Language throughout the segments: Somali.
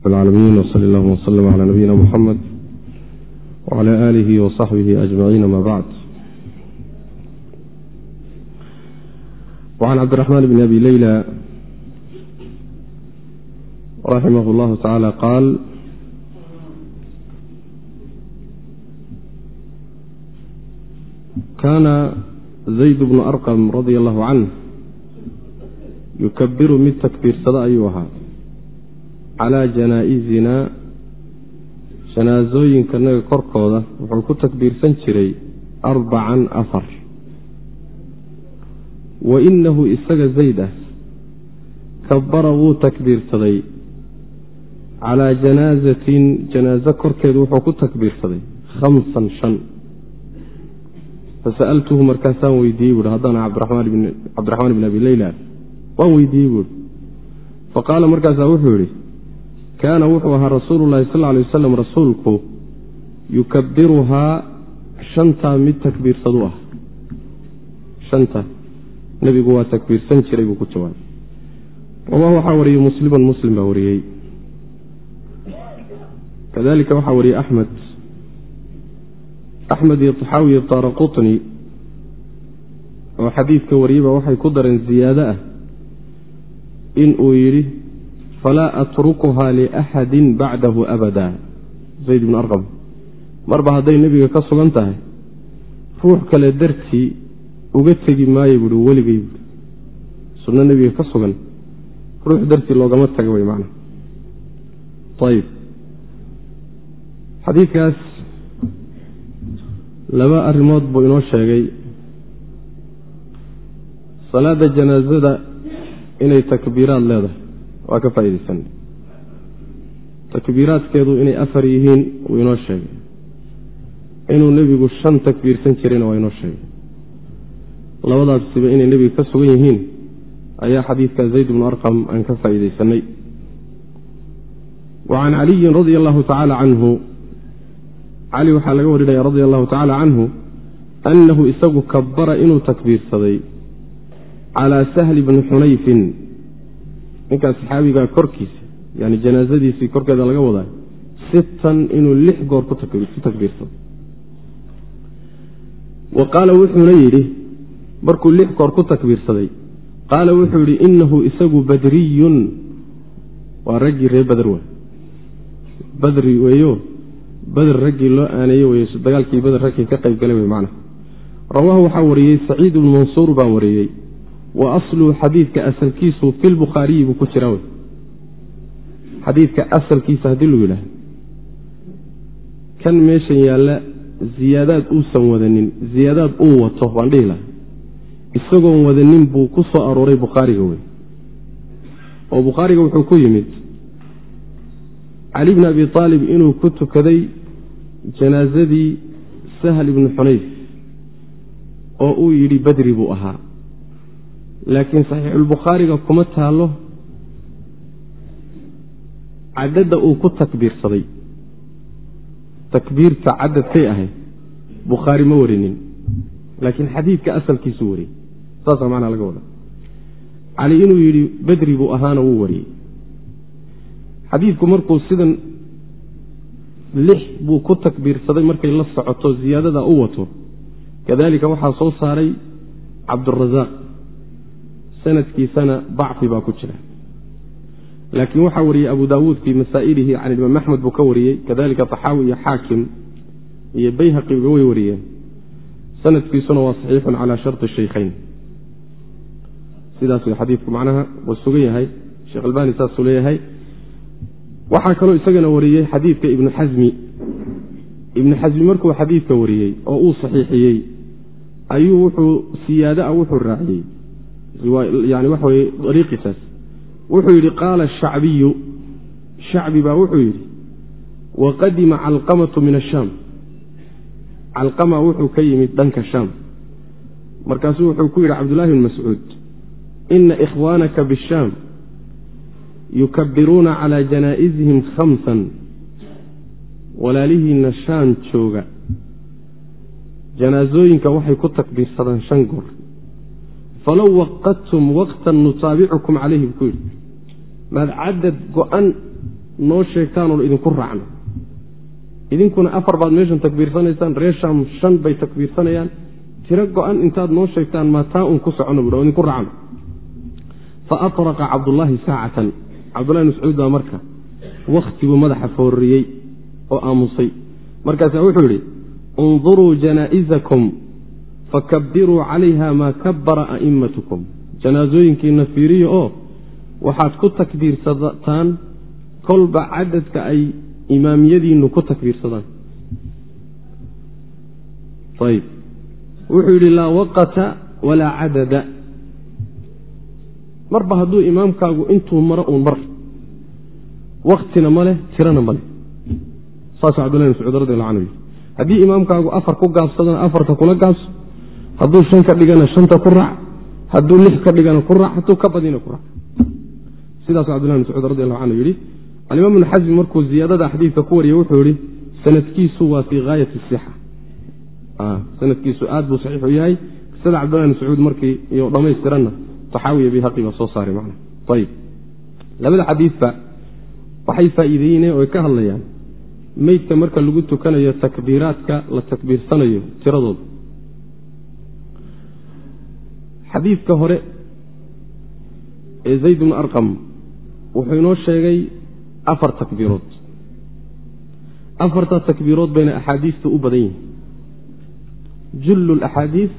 baalamiin wsl llahuma wslm cala nabiyina muxamed wcala aalihi wasaxbihi ajmaciin ama bacd wacan cabdiraxmaan bni abi leyla raximah llahu tacaala qaal kaana zayd bnu arqam radia allahu canh yukabiru mid takbiirsado ayuu ahaa calaa janaa'izinaa janaasooyinkanaga korkooda wuxuu ku takbiirsan jiray arbacan afar. Wa inahu isaga zayd ah kabara wuu takbiirsaday calaa janaasatin janaaso korkeedu wuxuu ku takbiirsaday khamsan shan. Fasa'altuhu markaasaan weydiiyey buui haddana cabdiraxmaan bn abi leyla waan weydiiyey buui faqaala markaasaa wuxuu yidhi kaana wuxuu ahaa rasuulu llahi sal lay wasalam rasuulku yukabiruhaa shantaa mid takbiirsadu ah. Shanta. Nebigu waa takbiirsan jiray buu ku jawaabay. Rawaahu waxaa wariyey musliman muslim baa wariyey kadalika waxaa wariyey axmed axmed iyo taxaawi iyo daara oo xadiidka wariyeyba waxay ku dareen ziyaado ah in uu yidhi falaa atrukuhaa liaxadin bacdahu abada zayd bn arqam marba hadday nebiga ka sugan tahay ruux kale dartii uga tegi maayo buui weligay buui sunno nebiga ka sugan ruux dartii loogama taga wey macna ayib xadiidkaas laba arrimood buu inoo sheegay salaada janaasada inay takbiiraad leedahay waa ka faaidaysan takbiiraadkeedu inay afar yihiin wuu inoo sheegay. Inuu nebigu shan takbiirsan jirayna waa inoo sheegay. Labadaasiba inay nebiga ka sugan yihiin ayaa xadiidka zayd bnu arqam aan ka faa'iidaysanay wa can caliyin radia allahu tacaala canhu cali waxaa laga warinaya radia allahu tacaala canhu annahu isagu kabara inuu takbiirsaday calaa sahli bni xunayfin ninkaas saxaabigaa korkiisa yani janaasadiisii korkeeda laga wadaa sitan inuu lix goor ku takbiirsado wa qaala wuxuuna yidhi markuu lix goor ku takbiirsaday qaala wuxuu yidhi inahu isagu badriyun. Waa raggii reer bader wa badri weeyo bader raggii loo aaneeye wey dagaalkii bader raggii ka qayb galay wey macna rawaahu waxaa wariyey saciid bnu mansuur baa wariyey wa asluu xadiidka asalkiisu fi lbukhaariyi buu ku jiraa wey. Xadiidka asalkiisa haddii lagu yidhaah kan meeshan yaalla ziyaadaad uusan wadanin ziyaadaad uu wato waan dhihi laha isagoon wadanin buu ku soo arooray bukhaariga wey. Oo bukhaariga wuxuu ku yimid cali bni abi aalib inuu ku tukaday janaasadii sahl ibni xunayf oo uu yidhi badri buu ahaa laakiin saxiixulbukhaariga kuma taalo cadadda uu ku takbiirsaday takbiirta cadadkay ahayd bukhaari ma warinin laakiin xadiidka asalkiisuu wariyey. Saasaa macnaa laga wada cali inuu yidhi badri buu ahaana wuu wariyey. Xadiidku markuu sidan lix buu ku takbiirsaday markay la socoto ziyaadada u wato kadalika waxaa soo saaray cabdurasaaq sanadkiisana dacfi baa ku jira. Laakiin waxaa wariyey abu daawuud fii masaa'ilihi can imaam axmed buu ka wariyey kadalika taxaawi iyo xaakim iyo bayhaqiba way wariyeen. Sanadkiisuna waa saxiixun calaa sharti shaykhayn. Sidaas way xadiidku macnaha waa sugan yahay sheekh albani saasuu leeyahay. Waxaa kaloo isagana wariyey xadiidka ibnu xasmi ibnu xasmi markuu xadiidka wariyey oo uu saxiixiyey ayuu wuxuu siyaadaah wuxuu raaciyey yani waxa weye dariiqiisaas wuxuu yidhi qaala shacbiyu shacbi baa wuxuu yidhi waqadima calqamatu min ashaam calqama wuxuu ka yimid dhanka shaam. Markaasuu wuxuu ku yidhi cabdullahi bn mascuud ina ikhwaanaka bishaam yukabiruuna calaa janaa'izihim khamsan walaalihiinna shaan jooga. Janaasooyinka waxay ku takbiirsadaan shan goor falow waqadtum waqtan nutaabicukum calayhi buu ku yidhi. Maad cadad go-an noo sheegtaan oon idinku raacno. Idinkuna afar baad meeshan takbiirsanaysaan reer shaam shan bay takbiirsanayaan. Tiro go-an intaad noo sheegtaan maa taa un ku socono bu idinku raacno. Fa atraqa cabdullaahi saacatan. Cabdullahi mascuud baa marka wakhtiguu madaxa foorriyey oo aamusay. Markaasaa wuxuu yidhi unduruu janaa'izakum fakabiruu calayha maa kabbara a'immatukum. Janaasooyinkiina fiiriya oo waxaad ku takbiirsataan kolba cadadka ay imaamiyadiinu ku takbiirsadaan. Ayb wuxuu yidhi laa waqata walaa cadada. Marba hadduu imaamkaagu intuu maro uun mar. Waktina ma leh tirana ma leh. Saasuu cabdullahi mascuud radi allahu canhu yidhi. Haddii imaamkaagu afar ku gaabsadana afarta kula gaabso hadduu shan ka dhigana shanta ku raac hadduu lix ka dhigana ku raac hadduu ka badina ku raac sidaasuu cabdullahi mascuud radi allahu canhu yidhi alimaam ibnu xasmi markuu ziyaadada xadiidka ku wariyey wuxuu yihi sanadkiisu waa fii haayati sixa. Sanadkiisu aad buu saxiix u yahay sida cabdullahi mascuud markii iyo dhammaystiranna taxaawiya bihaqi baa soo saaray man ayib labada xadiidba waxay faa'iideeyeen oo ay ka hadlayaan meydka marka lagu tukanayo takbiiraadka la takbiirsanayo tiradooda xadiidka hore ee zayd bnu arqam wuxuu inoo sheegay afar takbiirood. Afartaa takbiirood bayna axaadiista u badan yihiin jullu laxaadiis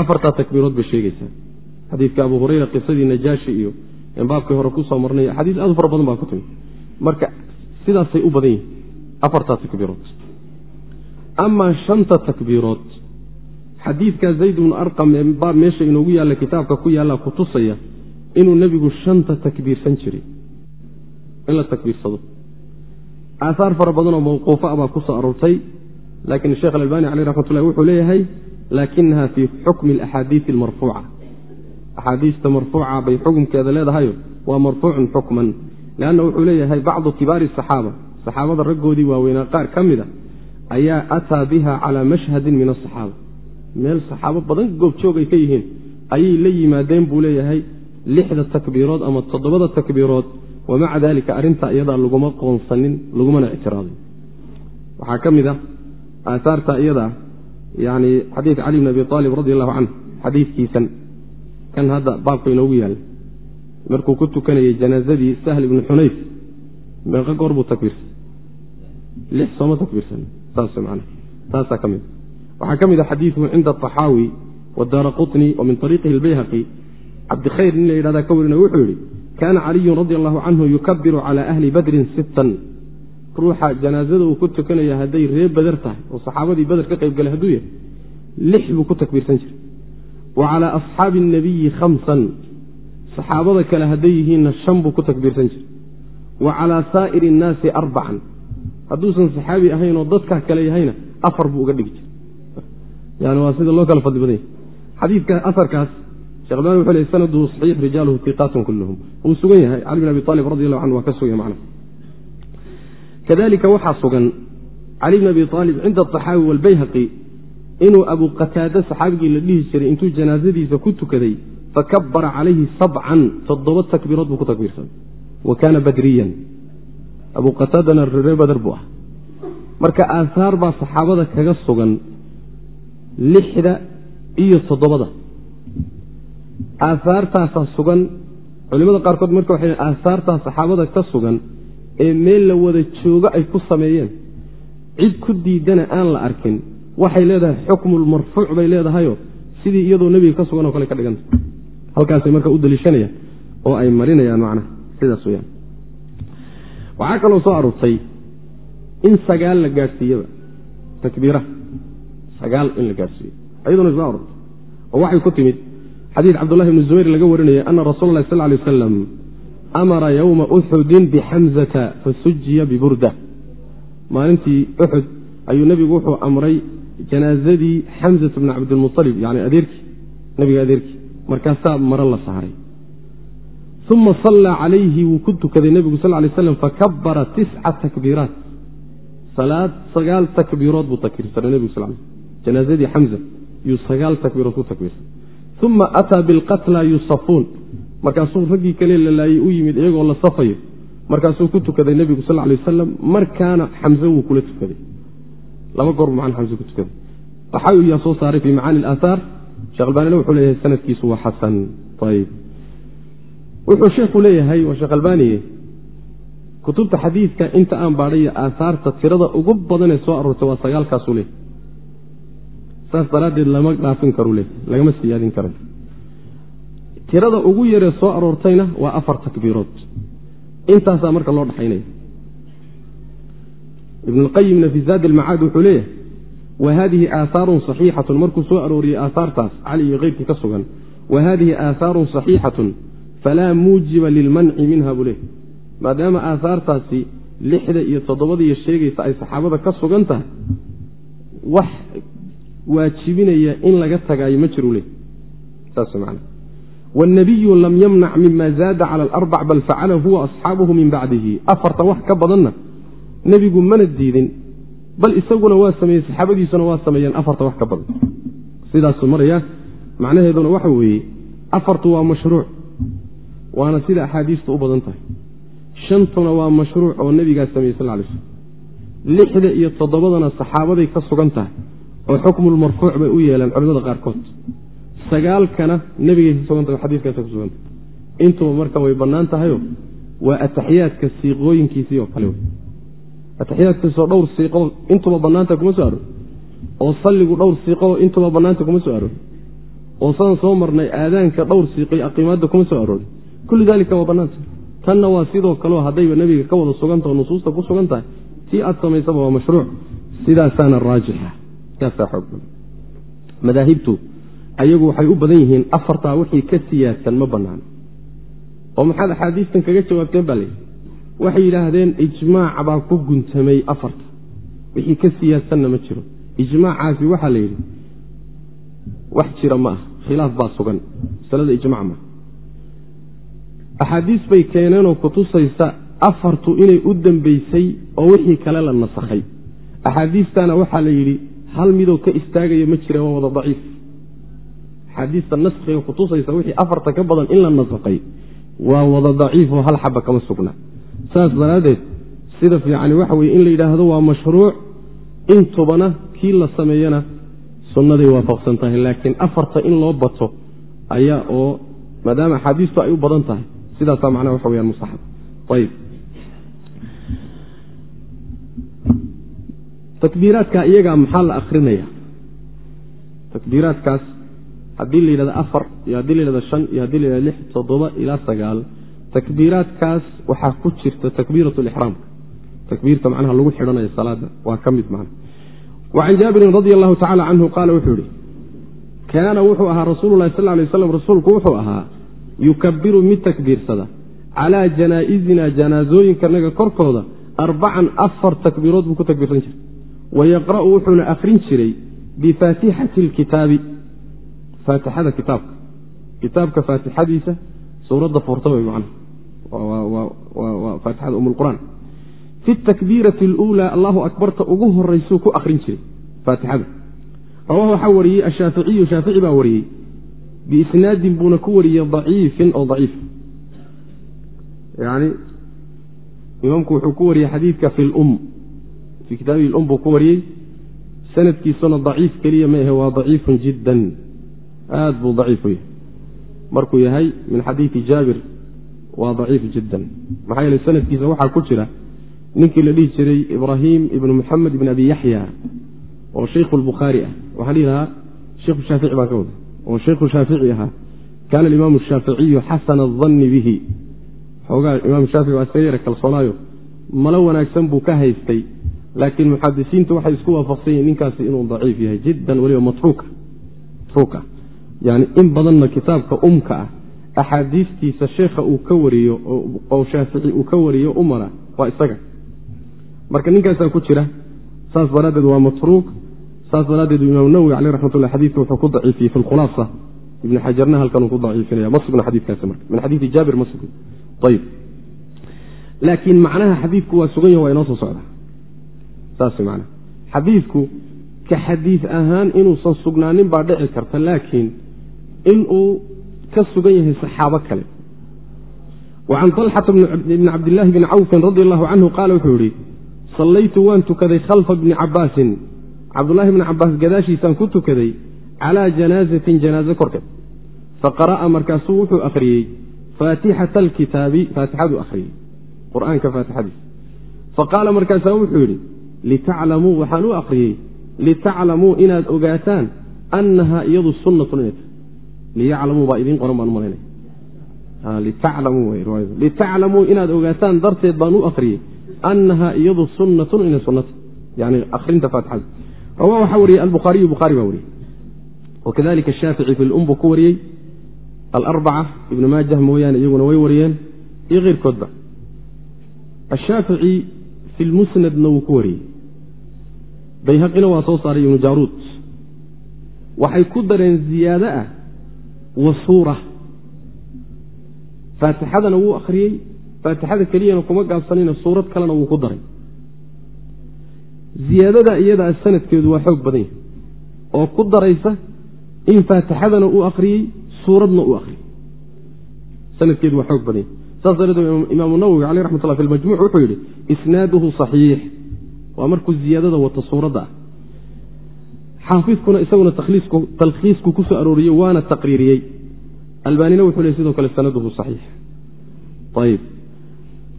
afartaa takbiirood bay sheegaysaa. Xadiidka abu hureyra qisadii najaashi iyo baabkii hore ku soo marnay axaadiis aad u fara badan baa ku timi marka sidaasay u badan yihiin afartaa takbiirood. Amaa shanta takbiirood xadiidka zayd bnu arqam ee baab meesha inoogu yaalla kitaabka ku yaalla kutusaya inuu nebigu shanta takbiirsan jiray. In la takbiirsado. Aahaar fara badanoo mawquufa a baa ku soo aroortay laakiin sheekh alalbani caleyh raxmatullahi wuxuu leeyahay laakinaha fii xukmi alaxaadiisi almarfuuca. Axaadiista marfuuca bay xukumkeeda leedahayo waa marfuucun xukman. Leanna wuxuu leeyahay bacdu kibaari asaxaaba saxaabada raggoodii waaweynaa qaar ka mid a ayaa ataa biha calaa mashhadin min asaxaaba meel saxaabo badan goobjoog ay ka yihiin ayay la yimaadeen buu leeyahay lixda takbiirood ama toddobada takbiirood wamaca dalika arrintaa iyadaa laguma qoonsanin lagumana ictiraadin. Waxaa ka mid ah aahaarta iyada yani xadiid cali bn abi aalib radi allahu canhu xadiidkiisan kan hadda baabka inoogu yaalla markuu ku tukanayay janaazadii sahl ibni xunayf meeqa goor buu takbiirsan lix sooma takbiirsan saas man taasaa ka mid waxaa ka mid a xadiidu cinda aطaxaawi wadaara quطni wa min ariiqihi اlbayhaqi cabdikhayr nin la yidhahda ka warina wuxuu yihi kaana caliyun radi allahu canhu yukabiru cala ahli badrin sittan ruuxa janaazada uu ku tukanaya hadday ree bader tahay oo saxaabadii bader ka qayb galay hadduu yahay lix buu ku takbiirsan jiray wa calaa asxaabi اnabiyi khamsan saxaabada kale hadday yihiinna shan buu ku takbiirsan jiray wa calaa saa'iri innaasi arbacan hadduusan saxaabi ahayn oo dadkaa kale yahayna afar buu uga dhigi jiray yani waa sida loo kala fadli badan yahy xadiidka aarkaas shekh albani wuxuu ley sanaduhu saxiix rijaaluhu iqaatun kulluhum wuu sugan yahay cali bin abi aalib radi allahu canhu waa ka sugay macna kadalika waxaa sugan cali bn abi aalib cinda aطaxaawi waalbayhaqi inuu abu qataade saxaabigii la dhihi jiray intuu janaazadiisa ku tukaday fakabara calayhi sabcan toddoba takbiirood buu ku takbiirsaday wa kaana badriyan abu qataadana ree bader buu ah marka aahaar baa saxaabada kaga sugan lixda iyo toddobada. Aahaartaasaa sugan culimada qaarkood marka waxay aahaartaa saxaabada ka sugan ee meel la wada joogo ay ku sameeyeen. Cid ku diidana aan la arkin. Waxay leedahay xukmulmarfuuc bay leedahayo sidii iyadoo nebiga ka sugan oo kale ka dhiganta halkaasay marka u daliishanayaan oo ay marinayaan macnaha sidaas weyaan waxaa kaloo soo aroortay in sagaal la gaadhsiiyaba takbiiraha sagaal in la gaadhsiiyo ayaduna soo aroortay oo waxay ku timid. Xadiid cabdullahi bni zubayr laga warinaya ana rasuula lahi sal lay wasalam amara yowma uxudin bixamzata fasujiya biburda maalintii uxud ayuu nebigu wuxuu amray janaazadii xamzat bni cabdilmualib yani adeerkii nebiga adeerkii. Markaasaa maro la saaray. Uma sallaa calayhi wuu ku tukaday nebigu sal lay slam fakabara tisca takbiiraat. Salaad sagaal takbiirood buu takbiirsanay nebigu sal janaazadii xamza yuu sagaal takbiirood ku takbiirsanay uma ataa bilqatla yusafuun. Markaasuu raggii kale la laayey u yimid iyagoo la safayo. Markaasuu ku tukaday nebigu sal lay wasalam markaana xamse wuu kula tukaday. Laba goor buu macana xamse ku tukaday. Taxaawi yaa soo saaray fii macaani aaahaar sheekh wuxuu leeyahay sanadkiisu waa xasan. Ayb wuxuu sheekhu leeyahay waa sheekh kutubta xadiidka inta aan baadhay aahaarta tirada ugu badanee soo aroortay waa sagaalkaasuu leeyahy saas daraaddeed lama dhaafin karo le lagama siyaadin karayo tirada ugu yaree soo aroortayna waa afar takbiirood. Intaasaa marka loo dhaxaynaya ibn lqayimna fi zaad almacaad wuxuu leeyahay wa haadihi aahaarun saxiixatun. Markuu soo arooriyey aahaartaas cali iyo keyrkii ka sugan wa haadihi aahaarun saxiixatun falaa muujiba lilmanci minha buu leeyahy maadaama aahaartaasi lixda iyo toddobadiiyo sheegaysa ay saxaabada ka sugan tahay wax waajibinaya in laga tagaayo ma jiru man wاnabiyu lam yamnac mima zaada cala alarbac bal facala huwa asxaabuhu min bacdihi. Afarta wax ka badanna nebigu mana diidin bal isaguna waa sameeyey saxaabadiisuna waa sameeyeen afarta wax ka badan. Sidaasuu maraya macnaheeduna waxa weeye afartu waa mashruuc waana sida axaadiistu u badan tahay. Shantuna waa mashruuc oo nebigaa sameeyey sal lay slm lixda iyo toddobadana saxaabaday ka sugan tahay oo xukmulmarfuuc bay u yeeleen culimada qaarkood. Sagaalkana nebigay ka sugan tahay xadiiskaasa ku sugan tahay intuba marka way bannaan tahayo waa ataxiyaadka siiqooyinkiisii oo kale. Wey ataxiyaadkiisoo dhowr siiqo intuba bannaanta kuma soo aroor oo salligu dhowr siiqoo intuba bannaanta kuma soo aroor oo sadan soo marnay aadaanka dhowr siiqoy aqiimaadda kuma soo aroori kullu daalika waa bannaanta. Tanna waa sidoo kaleo haddayba nebiga ka wada sugantah nusuusta ku sugan tahay tii aad samaysaba waa mashruuc. Sidaasaana raajixa madaahibtu ayagu waxay u badan yihiin afartaa wixii ka siyaadsan ma bannaano oo maxaad axaadiistan kaga jawaabteen baa layidhi waxay yidhaahdeen ijmaac baa ku guntamay afarta. Wixii ka siyaadsanna ma jiro. Ijmaacaasi waxaa la yidhi wax jira ma ah khilaaf baa sugan. Masalada ijmac ma axaadiis bay keeneenoo kutusaysa afartu inay u dambeysay oo wixii kale la nasakhay. Axaadiistana waxaa la yidhi hal midoo ka istaagaya ma jira waa wada daciif. Axaadiista naskhiga kutusaysa wixii afarta ka badan in la nasakhay waa wada daciif oo hal xaba kama sugna. Saas daraaddeed sida fiicani waxa weye in la yidhaahdo waa mashruuc intubana kii la sameeyana sunnaday waafaqsan tahay laakiin afarta in loo bato ayaa oo maadaama axaadiistu ay u badan tahay sidaasaa macnaha waxa weyaan mustaxab. Ayib takbiiraadka iyagaa maxaa la akrinaya takbiiraadkaas haddii la yidhahdo afar iyo haddii la yidhahdo shan iyo haddii la yidhahdo lix toddoba ilaa sagaal takbiiraadkaas waxaa ku jirta takbiirat lixraamka takbiirta macnaha lagu xidhanayo salaada waa ka mid macna wa can jaabirin radi allahu tacala canhu qaala wuxuu yihi kaana wuxuu ahaa rasuulu sal lay waslam rasuulku wuxuu ahaa yukabiru mid takbiirsada calaa janaa'izinaa janaasooyinkanaga korkooda arbacan afar takbiirood buu ku takbiirsan jiray wa yaqra'u wuxuuna akhrin jiray bifaatixati lkitaabi faatixada kitaabka kitaabka faatixadiisa suuradda furta wey man waa faatixada um fi takbiirati اluulaa allahu akbarta ugu horaysuu ku akhrin jiray faatixada rawahu waxaa wariyey ashaaficiyu shaafici baa wariyey biisnaadin buuna ku wariyey daciifin oo daciif yani imaamku wuxuu ku wariyey xadiidka fi lum fii kitaabihi lum buu ku wariyey. Sanadkiisuna daciif keliya ma ahe waa daciifun jiddan. Aad buu daciifu yahay. Markuu yahay min xadiidi jaabir waa daciif jiddan. Maxaa yeele sanadkiisa waxaa ku jira ninkii la dhihi jiray ibraahim ibnu muxamed ibn abi yaxya oo shaykhu lbukhaari ah. Waxaan dhihi lahaa sheikhu shaafici baan ka wada oo shaykhu shaafici ahaa kaana alimaamu shaaficiyu xasana adanni bihi. Xoogaa imaam shaafici waa iska yara kalsoonaayo. Malo wanaagsan buu ka haystay laakiin muxadisiintu waxay isku waafaqsan yihiin ninkaasi inuu daciif yahay jiddan weliba matruuka matruuka. Yani in badanna kitaabka umka ah axaadiistiisa sheekha uu ka wariyo oo shaafici uu ka wariyo umara waa isaga. Marka ninkaasaa ku jira saas daraaddeed waa matruuk saas daraaddeed imaam nawowi caleyh raxmatullah xadiidka wuxuu ku daciifiyey fi lkhulaasa ibni xajarna halkanuu ku daciifinaya ma sugna xadiidkaasi marka. Min xadiidi jaabir ma sugna. Ayib laakiin macnaha xadiidku waa sugan yahi waa inoo soo socdaa saas macnaha. Xadiidku ka xadiid ahaan inuusan sugnaanin baa dhici karta laakiin inuu ka sugan yahay saxaabo kale. Wa can طalxata bni cabdillaahi bni cawfin radi allahu canhu qaala wuxuu yihi sallaytu waan tukaday khalfa bni cabaasin cabdullaahi bni cabaas gadaashiisaan ku tukaday calaa janaazatin janaaze korkeed. Faqara'a markaasuu wuxuu akhriyey faatixata alkitaabi faatixaduu akhriyey qur'aanka faatixadiisa. Faqaala markaasaa wuxuu yidhi litaclamuu waxaan u akhriyey litaclamuu inaad ogaataan annahaa iyadu sunnatun inay tahay liyaclamuu baa idiin qoran baan u malaynaya litaclamuu inaad ogaataan darteed baan u akhriyey annahaa iyadu sunnatun inay sunnata yani akhrinta faatixada rawaa waxaa wariyey albukhaariyu bukhaari baa wariyey wakadalika ashaafici fi lum ku wariyey alarbaca ibnu maajah mooyaane iyaguna way wariyeen iyo keyrkoodba ashaafici fi lmusnadna wuu ku wariyey bayhaqina waa soo saaray ibnu jaaruud waxay ku dareen ziyaado ah wa suura faatixadana wuu akhriyey faatixada keliyana kuma gaabsanayna suurad kalena wuu ku daray ziyaadada iyadaa sanadkeedu waa xoog badan yahay oo ku daraysa in faatixadana uu akhriyey suuradna uu akhriyey sanadkeedu waa xoog badan yahay saas dareed imaamu nawowi caleyh raxmat fi lmajmuuc wuxuu yidhi isnaaduhu saxiix waa markuu ziyaadada wato suuradda. Ah xaafidkuna isaguna talkhiisku ku soo arooriyey waana taqriiriyey. Albaanina wuxuu leey sidoo kale sanaduhu saxiix. Ayib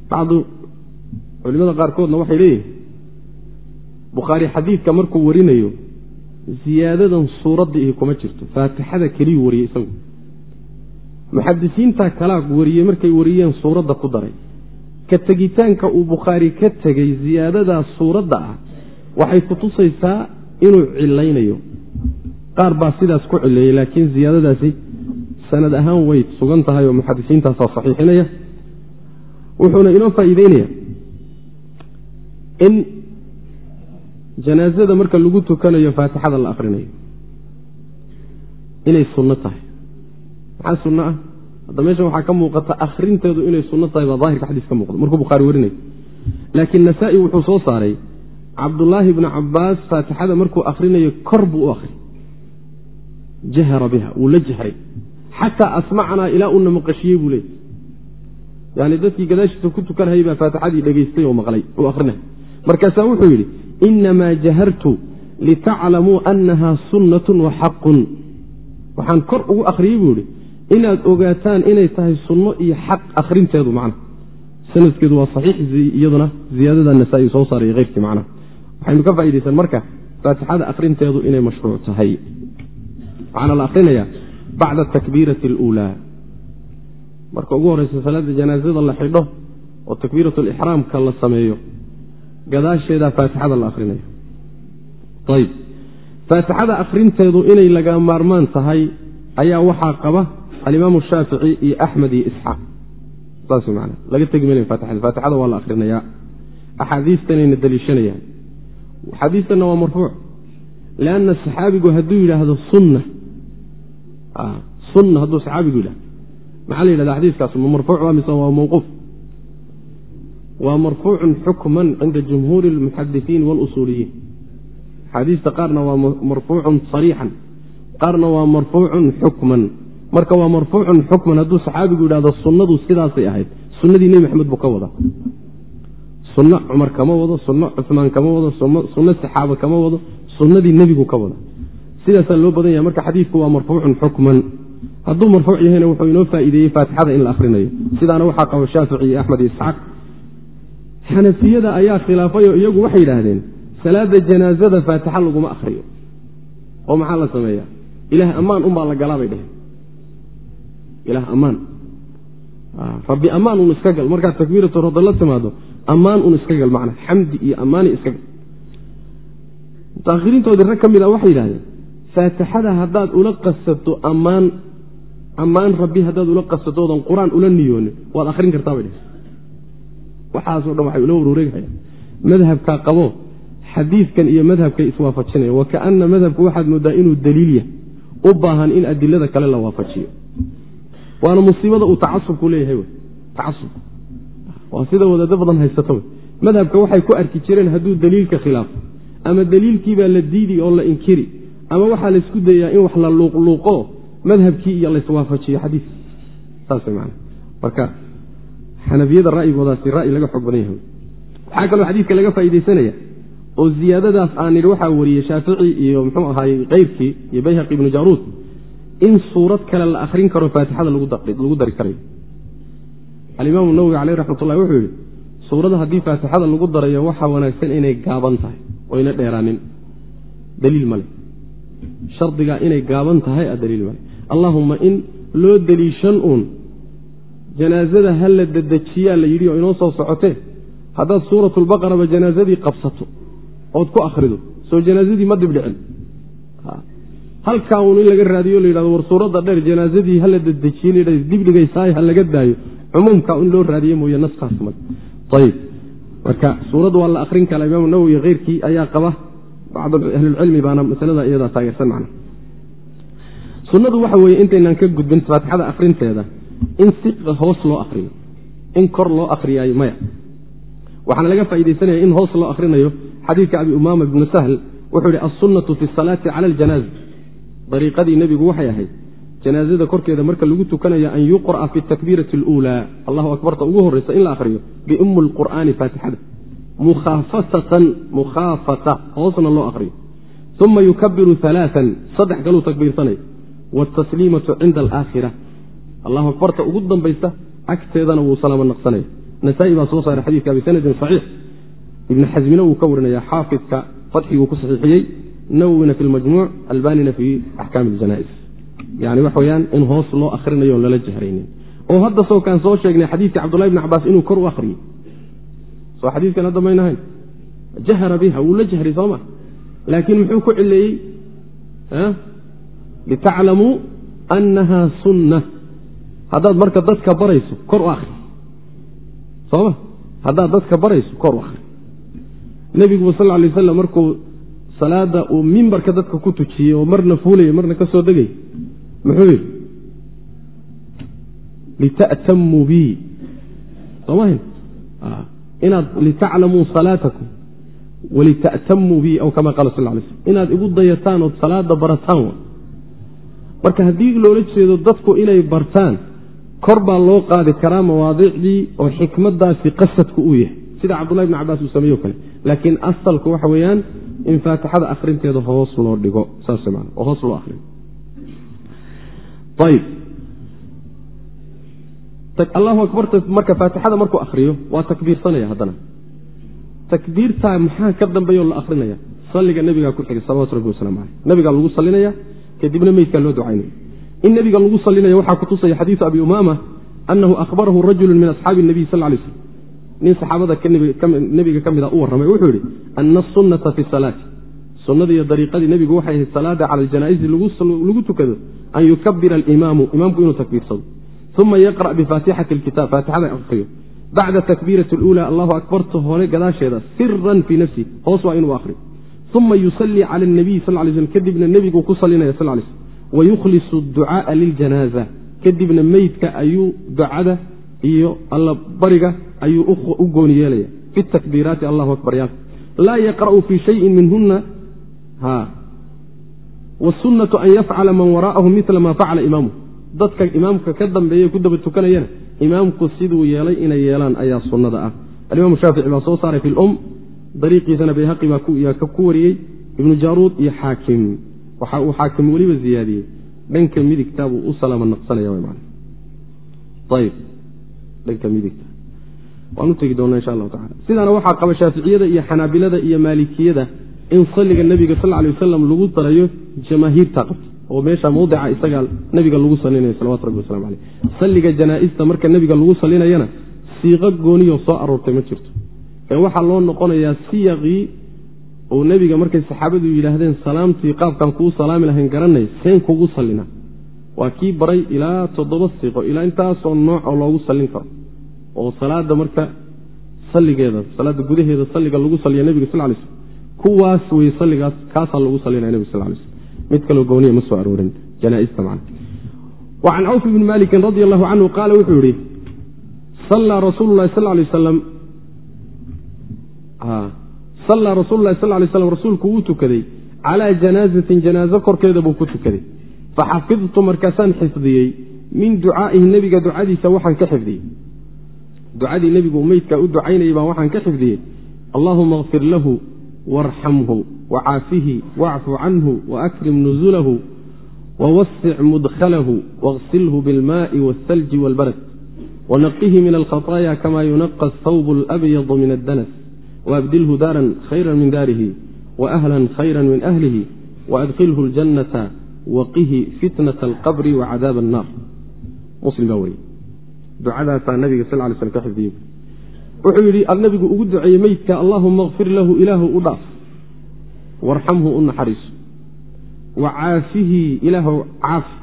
bacdu culimada qaarkoodna waxay leeyihiin bukhaari xadiidka markuu warinayo ziyaadadan suuradda ihi kuma jirto. Faatixada keliyuu wariyey isagu. Muxadisiinta kalaa wariyey markay wariyeen suuradda ku daray ka tegitaanka uu bukhaari ka tegey ziyaadadaa suuradda ah waxay kutusaysaa inuu cilaynayo qaar baa sidaas ku cileeyey laakiin ziyaadadaasi sanad ahaan way sugan tahay oo muxadisiintaasaa saxiixinaya. Wuxuuna inoo faa'iideynaya in janaasada marka lagu tukanayo faatixada la akrinayo. Inay sunno tahay. Maxaa sunno ah hadda meeshan waxaa ka muuqata akhrinteedu inay sunno tahay baa daahirka xadiis ka muuqda. Markuu bukhaari warinayo laakiin nasaa-i wuxuu soo saaray cabdullaahi bnu cabaas faatixada markuu akhrinayo kor buu u akhri jahara biha wuu la jahray. Xataa asmacnaa ilaa uuna maqashiyey buu leeyay yani dadkii gadaashiisa ku tukanhayay baa faatixadii dhegaystay oo maqlay oo akhrinay. Markaasaa wuxuu yidhi inamaa jahartu litaclamuu annaha sunnatun wa xaqun waxaan kor ugu akhriyey buu yidhi inaad ogaataan inay tahay sunno iyo xaq akhrinteedu macna. Sanadkeedu waa saxiix iyaduna ziyaadada nasaa-i soo saaray keyrkii macnaha waxaynu ka faa'idaysan marka faatixada akhrinteedu inay mashruuc tahay. Waxaana la akhrinayaa bacda takbiirati aluulaa. Marka ugu horreysa salaada janaasada la xidho oo takbiirat lixraamka la sameeyo gadaasheedaa faatixada la akhrinayo ayb faatixada akhrinteedu inay laga maarmaan tahay ayaa waxaa qaba alimaamu shaafici iyo axmed iyo isxaaq saas man laga tegi mala faatixada faatixada waa la akhrinayaa axaadiistanayna daliishanayaan. Axaadiistanna waa marfuuc. Lianna saxaabigu hadduu yidhaahdo sunna. Sunna hadduu saxaabigu yidhahdo maxaa la yidhahda xadiiskaas? Ma marfuuc waa mise waa mawquuf? Waa marfuucun xukman cinda jumhuuri almuxadisiin walusuuliyiin. Axaadiista qaarna waa marfuucun sariixan. Qaarna waa marfuucun xukman marka waa marfuucun xukman hadduu saxaabigu yidhahdo sunnadu sidaasay ahayd. Sunnadii nebi maxamed buu ka wada sunno cumar kama wado sunno cumaan kama wado sunno saxaaba kama wado sunnadii nebigu ka wada sidaasaa loo badan yahay marka xadiidku waa marfuucun xukman hadduu marfuuc yahayna wuxuu inoo faa'iideeyey faatixada in la akhrinayo. Sidaana waxaa qaba shaafici iyo axmed iyo isxaaq. Xanafiyada ayaa khilaafayoo iyagu waxay yidhaahdeen salaada janaazada faatixa laguma akhriyo. Oo maxaa la sameeyaa? Ilaah ammaan unbaa la galaa bay dheheen ilaah ammaan rabbi ammaan un iska gal. Markaad takbiiratu roda la timaado ammaan un iska gal macna xamdi iyo ammaani iska gal. Mutaakhiriintoodii rag ka mid a waxay yidhahdeen faatixada haddaad ula qasato ammaan ammaan rabbi haddaad ula qasato oodan qur'aan ula niyoonin waad akhrin kartaa bay dheheen waxaaso dhan waxay ula waruuregahayaan madhabkaa qabo xadiidkan iyo madhabkay iswaafajinaya wa kaana madhabku waxaad moodaa inuu daliil yahay. U baahan in adilada kale la waafajiyo waana musiibada uu tacasubku leeyahay tacasub. Waa sida wadaado badan haysato madhabka waxay ku arki jireen hadduu daliilka khilaafo ama daliilkiibaa la diidi oo la inkiri ama waxaa laysku dayaa in wax la luuqluuqo madhabkii iyo layswaafajiyo xadiiska saas man marka xanafiyada ra'yigoodaasi ra'yi laga xoog badan yahay waxaa kaloo xadiidka laga faaidaysanaya oo ziyaadadaas aan nidhi waxaa wariyey shaafici iyo muxuu ahaayey keyrkii iyo bayhaqi ibnu jaaruud in suurad kale la akhrin karo faatixada lagu dari karayo alimaamu nawowi caleyh raxmatullahi wuxuu yidhi suurada haddii faatixada lagu darayo waxaa wanaagsan inay gaaban tahay oyna dheeraanin. Daliil male shardigaa inay gaaban tahay a daliil male allaahumma in loo deliishan uun janaasada ha la dedejiyaa la yidhi oo inoo soo socotee haddaad suuratulbaqaraba janaasadii qabsato ood ku akhrido soo janaasadii ma dibdhicin halkaa uun in laga raadiyo la yidhahdo war suuradda dheer janaasadii hala dedejiye la dibdhigaysaay ha laga daayo cumuumka in loo raadiye mooye naskaas mal ayib marka suuradda waa la akhrin kala imaamu nawowi keyrkii ayaa qaba bacd ahlilcilmi baana masalada iyadaa taageersan macna. Sunnadu waxa weeye intaynaan ka gudbin faatixada akhrinteeda in si hoos loo akhriyo in kor loo akhriyaayo maya. Waxaana laga faaidaysanaya in hoos loo akhrinayo xadiidka abi umaama ibnu sahl wuxuu yihi alsunnatu fi asalaati cala aljanaaza dariiqadii nebigu waxay ahayd janaazada korkeeda marka lagu tukanayo an yuqra'a fi takbiirati aluulaa allahu akbarta ugu horreysa in la akhriyo biummi lqur'aani faatixada. Mukhaafatatan mukhaafata hoosna loo akhriyo. Uma yukabiru alaaan saddex kaluu takbiirsanay wtasliimatu cinda alaakhira. Allahu akbarta ugu dambaysa agteedana wuu salaamo naqsanaya. Nasaa-i baa soo saaray xadidka bisanadin saxiix. Ibni xasmina wuu ka warinaya xaafidka fadxiguu ku saxiixiyey nawowina fi lmajmuuc albanina fi axkaami iljanais yani waxa weyaan in hoos loo akhrinayo lala jahraynin oo hadda soo kaan soo sheegnay xadiidka cabdullahi bni cabaas inuu kor u akhriyey soo xadiidkan hadda maynahayn jahra biha wuu la jahray sooma laakiin muxuu ku cileeyey litaclamuu annaha sunna haddaad marka dadka barayso kor u akri sooma haddaad dadka barayso kor u akri nebiguba sal lay waslam markuu salaada uu mimbarka dadka ku tujiyey oo marna fuulaya marna ka soo degay. Muxuu yidhi? Lita'tamuu bi. Soomah inaad litaclamuu salaatakum walita'tamuu bi aw kama qala sal lay slm inaad igu dayataan ood salaada barataan marka haddii loola jeedo dadku inay bartaan kor baa loo qaadi karaa mawaadicdii oo xikmadaasi qasadku uu yahay. Sida cabdullahi bn cabaas uu sameeyo kale. Laakiin asalku waxa weeyaan in faatixada akhrinteeda hoos loo dhigo saas man oo hoos loo ayib allahu akbarta marka faatixada markuu akhriyo waa takbiirsanaya haddana. Takbiirtaa maxaa ka dambeeyo la akhrinaya? Salliga nebigaa ku xigay salawatu rabbi waslamu caleyh nabigaa lagu salinaya kadibna meydkaa loo ducaynaya. In nebiga lagu salinaya waxaa kutusaya xadiidu abi umaama anahu ahbarahu rajulu min asxaabi nabiy sal lay slm nin saxaabada nebiga ka mida u warramay wuxuu yidhi ana asunata fi salaati sunnadii iyo dariiqadii nebigu waxay ahayd salaada cala aljanaa'izi lagu tukado an yukabira alimaamu imaamku inuu takbiirsado. Uma yaqra' bifaatixati alkitab faatixada akriyo bacda takbiirati اluula allahu akbarta hore gadaasheeda siran fii nafsihi hoos waa inuu akhriyo uma yusallii cala اnabiy sal lay slm kadibna nebiguu ku salinaya sal lay slm wayukhlisu ducaaa liljanaaza kadibna meydka ayuu ducada iyo alla bariga ayuu u gooni yeelaya. Fi takbiiraati allahu akbar yaal laa yaqra'u fii shayin minhuna wasunnatu an yafcala man waraa'ahu mila ma facala imaamuh dadka imaamka ka dambeeye ku daba tukanayana imaamku siduu yeelay inay yeelaan ayaa sunnada ah. Alimaamu shaafici baa soo saaray fi lum dariiqiisana bayhaqi baa ku wariyey. Ibnu jaaruud iyo xaakim. Waxa uu xaakim weliba ziyaadiyey. Dhanka midigta buu u salaama naqsanaya dhanka midigta waan u tegi doona insha allahu tacala sidaana waxaa qaba shaaficiyada iyo xanaabilada iyo maalikiyada in salliga nebiga sal lay wasalam lagu darayo jamaahiirta qabta oo meesha mawdica isagaa nebiga lagu salinayo salawatu rabbi waslamu caleyh salliga janaaista marka nebiga lagu salinayana siiqo gooniyoo soo aroortay ma jirto. Ee waxaa loo noqonayaa siyaqii oo nebiga markay saxaabadu yidhaahdeen salaamtii qaabkaan kuu salaami lahayn garanay seen kugu sallina. Waa kii baray ilaa toddoba siiqo ilaa intaasoo nooc oo loogu sallin karo oo salaada marka salligeeda salaada gudaheeda salliga lagu saliya nebiga sal lay slm kuwaas wey salligaas kaasaa lagu salinaya nebig sal lay slm mid kaloo gooniya ma soo aroorin. Janaaista man wa can cawf bni malikin radi allahu canhu qaala wuxuu yihi sallaa rasuulu sal lay waslam sallaa rasuulu sal lay slam rasuulku wuu tukaday. Calaa janaazatin janaazo korkeeda buu ku tukaday. Faxafidtu markaasaan xifdiyey. Min ducaa'ihi nebiga ducadiisa waxaan ka xifdiyey ducadii nebigu meydkaa u ducaynayay baan waxaan ka xifdiyey allaahuma kfir lahu waarxamhu wacaafihi wacfu canhu waakrim nuzulahu wawasic mudkhalahu waqsilhu bilmaai waalsalji waalbarad wanaqihi min alkhaطaaya kama yunaqa athawb alabyadu min addanas waabdilhu daaran khayra min daarihi waahlan khayra min ahlihi waadkhilhu ljannata waqihi fitnata alqabri wacadaaba annaar ducadaasaa nabiga sal lay slm ka xifdiyey wuxuu yidhi nabigu ugu duceeyey meydka allaahuma kfir lahu ilaahu u dhaaf. Warxamhu u naxariiso. Wa caafihi ilaahu caafi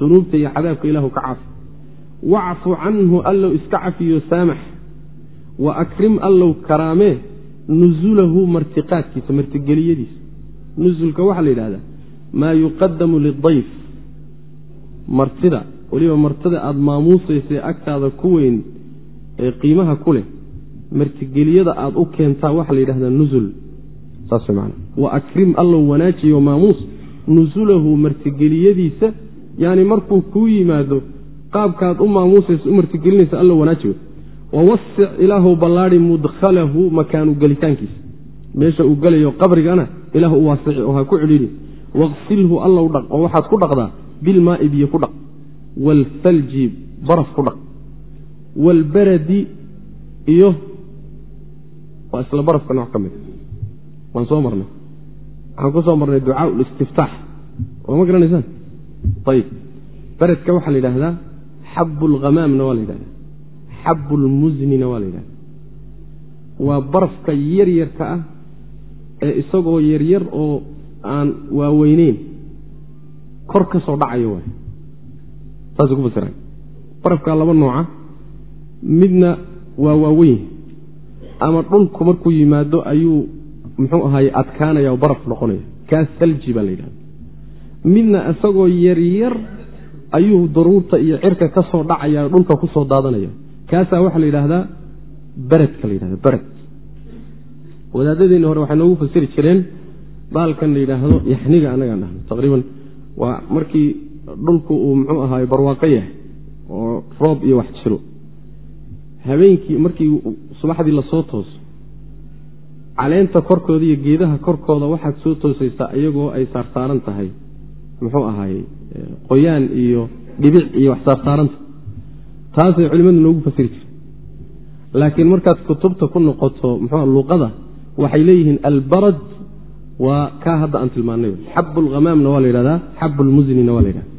dunuubta iyo cadaabka ilaahu ka caafi wacfu canhu allow iska cafiyo saamax. Wa akrim allow karaamee nusulahu martiqaadkiisa martigeliyadiisa. Nusulka waxaa la yidhahdaa maa yuqadamu lidayf martida weliba martida aada maamuusaysae agtaada ku weyn ee qiimaha ku leh martigeliyada aada u keentaa waxaa la yidhahdaa nusul wa akrim allow wanaajiyo maamuus. Nusulahu martigeliyadiisa yani markuu kuu yimaado qaabkaad u maamuusaysa u martigelinaysa allow wanaajiyo wawasic ilaahu ballaadi mudkhalahu makaanu gelitaankiisa. Meesha uu gelayo qabrigana ilaahu u waasici oo ha ku cidhiidhi waqsilhu allow dhaq oo waxaad ku dhaqdaa bilmaai biyo ku dhaq waalthalji baraf ku dhaq waalbaradi iyo waa isla barafka nooc ka mid waan soo marnay waxaan ku soo marnay ducaa listiftaax waa ma garanaysaan ayib baradka waxaa la yidhaahdaa xabu lhamaamna waa la yidhahdaa xabu lmusnina waa la yidhahdaa waa barafka yaryarka ah ee isagoo yaryar oo aan waaweyneyn kor ka soo dhacayo waay saasay ku fasiraan barafkaa laba nooca midna waa waaweyn. Ama dhulku markuu yimaado ayuu muxuu ahaye adkaanaya oo baraf noqonaya. Kaas salji baa la yidhahda midna isagoo yaryar ayuu daruurta iyo cirka ka soo dhacaya dhulka ku soo daadanaya. Kaasaa waxaa la yidhaahdaa baradka la yidhahda barad. Wadaadadeenni hore waxay noogu fasiri jireen baalkan la yidhaahdo yaxniga annagaan dhahno taqriiban. Waa markii dhulku uu muxuu ahaaye barwaaqo yahay oo roob iyo wax jiro. Habeenkii markii subaxdii la soo tooso caleenta korkooda iyo geedaha korkooda waxaad soo toosaysaa iyagoo ay saarsaaran tahay muxuu ahaaye qoyaan iyo dhibic iyo wax saarsaaranta taasay culimmadu noogu fasiri jireen laakiin markaad kutubta ku noqoto muxuu luqada waxay leeyihiin albarad waa kaa hadda aan tilmaanay. Xabu lhamaamna waa la yidhahdaa xabu lmusnina waa la yidhahda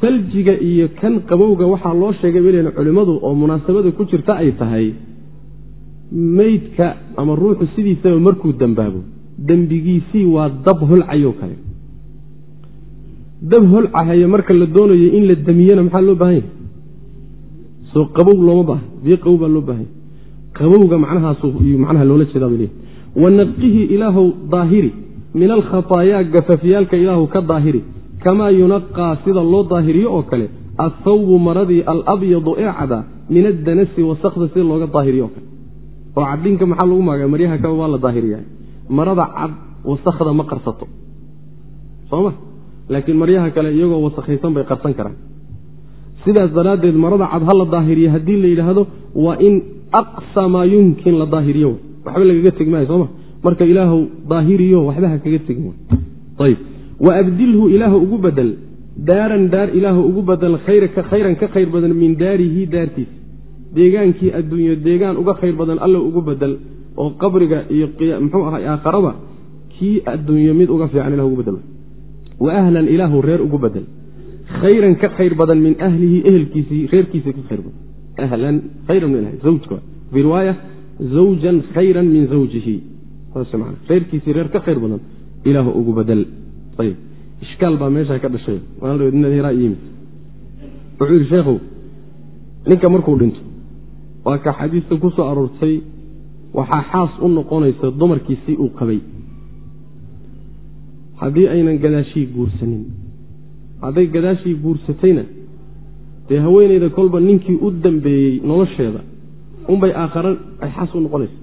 saljiga iyo kan qabowga waxaa loo sheegay bay leeyihiin culimmadu oo munaasabada ku jirta ay tahay meydka ama ruuxu sidiisaba markuu dembaabo dembigiisii waa dab holcayoo kale. Dab holcahaye marka la doonayo in la demiyana maxaa loo baahan yahy soo qabow looma baaha biyo qabow baa loo baahanya qabowga macnahaas macnaha loola jeedaa bay leeyihi wanaqihi ilaahow daahiri min alkhataayaa gafafyaalka ilaahu ka daahiri kamaa yunaqaa sida loo daahiriyo oo kale athawbu maradii alabyadu ee cada min addanasi wasakda sida looga daahiriyo oo kale. Oo cadinka maxaa lagu maaga maryaha kaba waa la daahiriya marada cad wasakda ma qarsato. Soma laakiin maryaha kale iyagoo wasakhaysan bay qarsan karaan. Sidaas daraaddeed marada cad ha la daahiriyo haddii la yidhaahdo waa in aqsa maa yumkin la daahiriyo. Waxba lagaga tegi maayo sooma marka ilaahu daahiriyo waxba ha kaga tegin ayb wa abdilhu ilaahu ugu bedel daaran daar ilaahu ugu bedel khayran ka khayr badan min daarihi daartiisa deegaankii adduunyo deegaan uga khayr badan alla ugu bedel oo qabriga iyo muxuu ahay aakharaba kii adduunyo mid uga fiican ilah ugu bedel. Wa ahlan ilaahu reer ugu bedel. Khayran ka khayr badan min ahlihi ehelkiisii reerkiisa ka khayr badan. Ahlan khayran min ahli zawjka. Fii riwaaya zawjan khayran min zawjihi reerkiisii reer ka khayr badan ilaahu ugu bedel. Ayib. Ishkaal baa meeshaa ka dhashay. Maalraa yimid. Wuxuu yidhi sheekhow ninka markuu dhinto waa ka xadiista ku soo aroortay waxaa xaas u noqonaysa dumarkiisii uu qabay. Haddii aynan gadaashii guursanin hadday gadaashii guursatayna dee haweeneyda kolba ninkii u dambeeyey nolosheeda unbay aakhara ay xaas u noqonaysa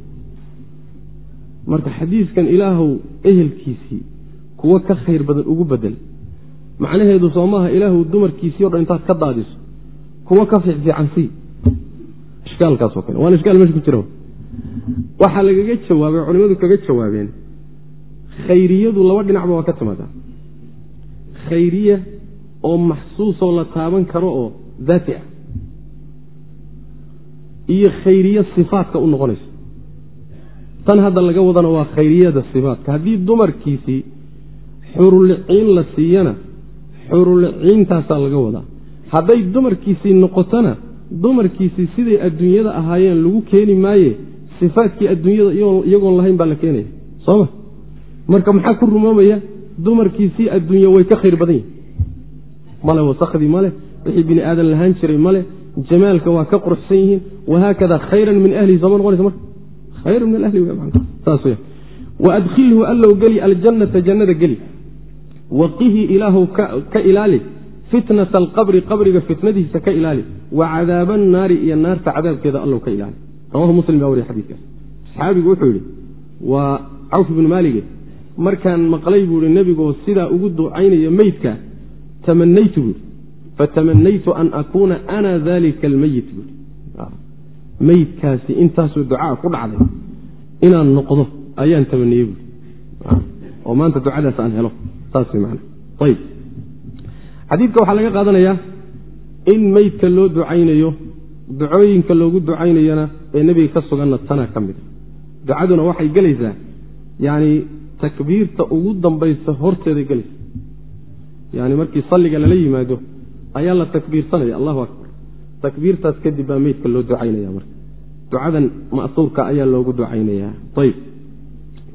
marka xadiiskan ilaahow ehelkiisii kuwo ka khayr badan ugu bedel. Macnaheedu soo maaha dumarkiisii o dhan intaad ka daadiso kuwo ka fiicfiican ishkaalkaasoo kale waana ishkaal meesha ku jira waxaa lagaga jawaabay culimmadu kaga jawaabeen khayriyadu laba dhinacba waa ka timaadaa. Khayriya oo maxsuusoo la taaban karo oo daati ah. Iyo khayriye sifaatka u noqonaysa tan hadda laga wadana waa khayriyada sifaatka haddii dumarkiisii xuruliciin la siiyana xuruliciintaasaa laga wadaa. Hadday dumarkiisii noqotona dumarkiisii siday adduunyada ahaayeen lagu keeni maaye sifaatkii adduunyada iyagoon lahayn baa la keenaya. Sooma? Marka maxaa ku rumoomaya dumarkiisii adduunya way ka khayr badan yihiin male wasakhdii male wixii bini aadan lahaan jiray male jamaalka waa ka quruxsan yihiin. Wahaakada khayran min ahlihi sooma noqonaysa marka khayran min waadkhilhu allow geli aljannata jannada geli waqihi ilaahu ka ilaali fitnata alqabri qabriga fitnadiisa ka ilaali wa cadaaba annaari iyo naarta cadaabkeeda allow ka ilaali rawahu muslim baa wariya xadiikaas saxaabigu wuxuu yidhi waa cawf ibnu maalige markaan maqlay buu ihi nebigoo sidaa ugu ducaynaya meydka tamanaytu buui fatamanaytu an akuuna ana dalika almeyit buui meydkaasi intaasuu ducaa ku dhacday inaan noqdo ayaan tamaniyey buui oo maanta ducadaas aan helo. Saas man ayb xadiidka waxaa laga qaadanayaa in meydka loo ducaynayo ducooyinka loogu ducaynayana ee nebiga ka suganna tana ka mida ducaduna waxay gelaysaa yani takbiirta ugu dambaysa horteeday gelaysa yani markii salliga lala yimaado ayaa la takbiirsanaya. Allahu akbar takbiirtaas kadib baa meydka loo ducaynaya marka. Ducadan ma'suurka ayaa loogu ducaynayaa. Ayb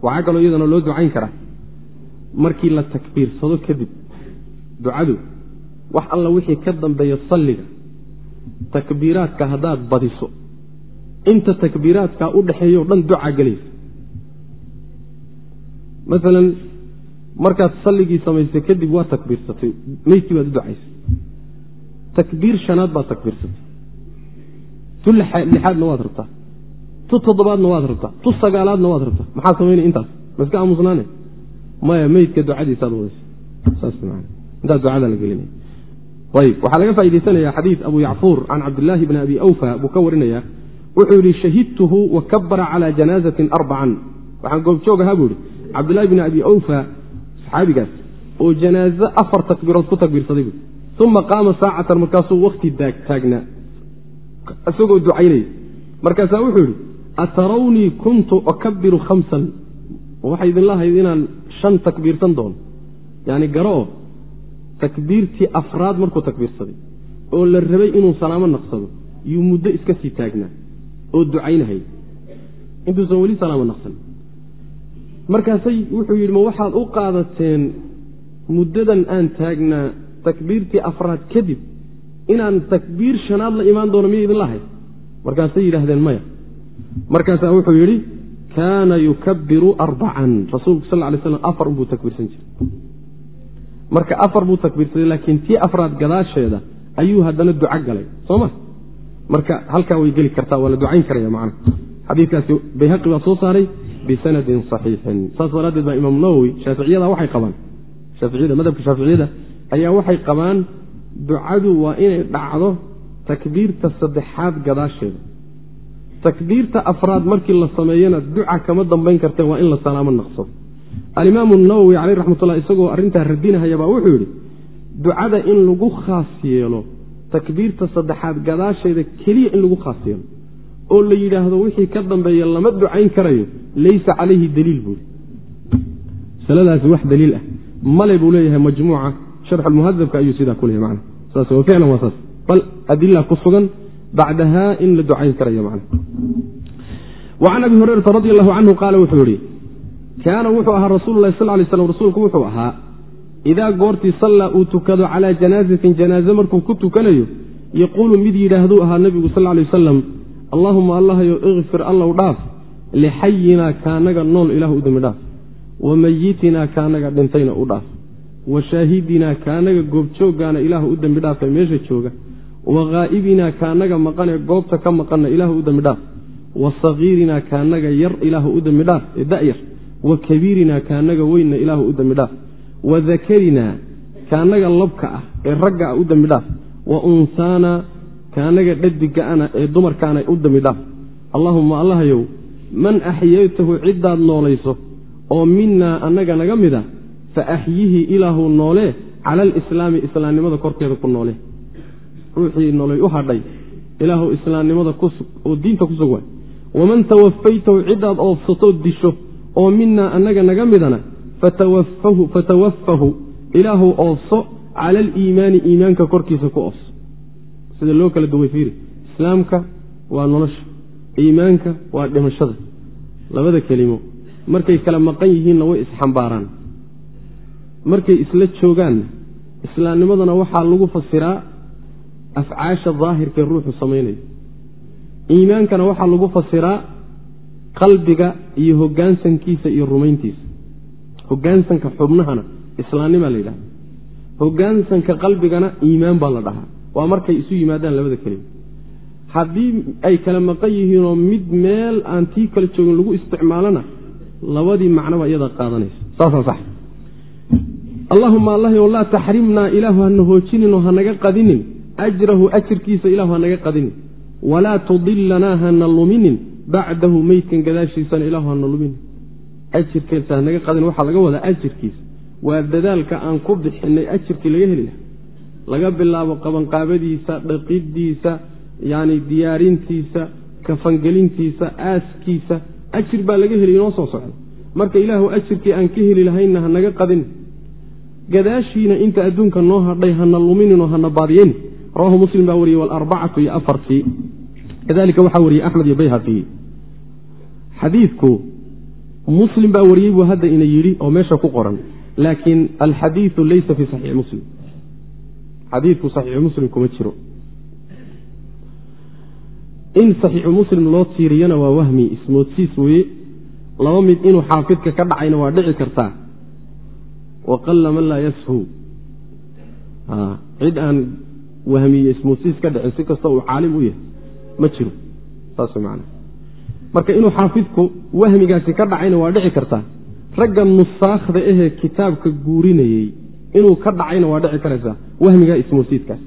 waxaa kaloo iyadana loo ducayn karaa. Markii la takbiirsado kadib ducadu wax alla wixii ka dambeeya salliga takbiiraadka haddaad badiso inta takbiiraadkaa u dhexeeya o dhan ducaa gelaysa. Maalan markaad salligii samaysay kadib waa takbiirsatay meydkii baad u ducaysay takbiir shanaad baad takbiirsatay tu lixaadna waad rabtaa tu toddobaadna waad rabtaa tu sagaalaadna waad rabtaa maxaa samaynaya intaas ma iska aamusnaane maya meydka ducadiisaad wadaysa saas man intaas ducada la gelinaya ayb waxaa laga faa'idaysanaya xadiid abu yacfuur can cabdillaahi bni abi awfa buu ka warinaya wuxuu yihi shahidtuhu wa kabara cala janaazatin arbacan waxaan goobjoog ahaa buu yihi cabdillahi bni abi awfa saxaabigaas oo janaazo afar takbiirood ku takbiirsaday bui uma qaama saacatan markaasuu wakti taagnaa isagoo ducaynaya markaasaa wuxuu yihi atarawnii kuntu akabiru khamsan waxay idinla ahayd inaan shan takbiirsan doono yani garo oo takbiirtii afraad markuu takbiirsaday oo la rabay inuu salaamo naqsado yuu muddo iska sii taagnaa oo ducaynahay intuusan weli salaamo naqsan markaasay wuxuu yidhi ma waxaad u qaadateen muddadan aan taagnaa takbiirtii afraad kadib inaan takbiir shanaad la imaan doono miya idinla ahayd markaasay yidhaahdeen maya. Markaasaa wuxuu yidhi kaana yukabiru arbacan rasuulku sal lay slam afar unbuu takbiirsan jiray. Marka afar buu takbiirsaday laakiin tii afraad gadaasheeda ayuu haddana duco galay. Soo ma? Marka halkaa way geli kartaa waa la ducayn karaya macna. Xadiikaasi bayhaqi baa soo saaray bisanadin saxiixin. Saas daraaddeed baa imaam nawowi shaaficiyada waxay qabaan. Shaaficiyada madhabka shaaficiyada ayaa waxay qabaan ducadu waa inay dhacdo takbiirta saddexaad gadaasheeda. Takbiirta afraad markii la sameeyana duca kama dambayn kartee waa in la salaamo naqsado alimaamu nawowi caleyh raxmatullah isagoo arrintaa radinahayabaa wuxuu yidhi ducada in lagu khaas yeelo takbiirta saddexaad gadaasheeda keliya in lagu khaas yeelo oo la yidhaahdo wixii ka dambeeya lama ducayn karayo laysa calayhi daliil buuri masaladaasi wax daliil ah. Male buu leeyahay majmuuca sharxulmuhadabka ayuu sidaa ku mana saas ficlan waa saas. Bal adila ku sugan bacdaha in la ducayn karayo macna wa can abi hurayrata radi allahu canhu qaala wuxuu yihi kaana wuxuu ahaa rasuulu lahi sal lay slam rasuulku wuxuu ahaa idaa goortii sallaa uu tukado calaa janaazatin janaaze markuu ku tukanayo yaquulu mid yidhaahduu ahaa nebigu sal lay wasalam allaahuma allahayo ikfir allow dhaaf lixayinaa kaanaga nool ilahu u dembi dhaaf wa mayitinaa kaanaga dhintayna u dhaaf wa shaahidinaa kaanaga goobjooggaana ilaahu u dembi dhaafee meesha jooga wa haa'ibinaa kaanaga maqanee goobta ka maqanna ilaahu u dembi dhaaf wa sagiirinaa kaanaga yar ilaahu u dembi dhaaf ee da'yar wa kabiirinaa kaanaga weynna ilaahu u dembi dhaaf wa dakarinaa kaanaga labka ah ee ragga ah u dembi dhaaf wa unsaana kaanaga dhadigaana ee dumarkaana u dambi dhaaf. Allaahumma allahayow man axyaytahu ciddaad noolayso oo minaa annaga naga mid a fa axyihii ilaahu noolee cala alislaami islaamnimada korkeeda ku noole. Ruuxii noloy u hadhay ilaahu islaamnimada kusug oo diinta ku sug waay. Waman tawafaytahu ciddaad oofsatoo disho oo minaa annaga naga midana fatawaffahu ilaahu oofso cala aliimaani iimaanka korkiisa ku oofso sida loo kala duway fiiri islaamka waa nolosha iimaanka waa dhimashada. Labada kelimo markay kala maqan yihiinna way isxambaaraan markay isla joogaanna islaamnimadana waxaa lagu fasiraa afcaasha daahirkae ruuxu samaynayo iimaankana waxaa lagu fasiraa qalbiga iyo hogaansankiisa iyo rumayntiisa. Hogaansanka xubnahana islaamnimaa la yidhahda hogaansanka qalbigana iimaan baa la dhahaa. Waa markay isu yimaadaan labada kelima. Haddii ay kala maqan yihiinoo mid meel aan tii kala joogin lagu isticmaalona labadii macnoba iyadaa qaadanaysa. Saasaa sax allahuma allahyw laa taxrimnaa ilaahu hana hoojinin oo hanaga qadinin. Ajrahu ajirkiisa ilahu hanaga qadinin. Walaa tudilanaa hana luminin. Bacdahu meydkan gadaashiisana ilahu hana luminin. Ajirkiisa hanaga qadin waxaa laga wadaa ajirkiisa. Waa dadaalka aan ku bixinay ajirkii laga heli laha laga bilaabo qabanqaabadiisa dhaqidiisa yani diyaarintiisa kafangelintiisa aaskiisa. Ajir baa laga heli inoo soo socda marka ilaahu ajirkii aan ka heli lahaynna hanaga qadin gadaashiina inta adduunka noo hadhay hana lumininoo hana baadiyeni rawahu muslim baa wariyey walarbacatu iyo afartii. Kadalika waxaa wariyey axmed iyo bayhaqi. Xadiidku muslim baa wariyey buu hadda ina yidhi oo meesha ku qoran. Laakiin alxadiidu laysa fi saxiixi muslim. Xadiidku saxiixu muslim kuma jiro. In saxiixu muslim loo tiiriyana waa wahmi ismoodsiis weye laba mid inuu xaafidka ka dhacayna waa dhici kartaa waqalla man laa yashu cid aan wahmiye ismoodsiis ka dhicin si kasta uu caalim u yahay ma jiro. Saas man marka inuu xaafidku wahmigaasi ka dhacayna waa dhici kartaa ragga nusaakhda ahee kitaabka guurinayey inuu ka dhacayna waa dhici karaysaa wahmiga ismoodsiiskaas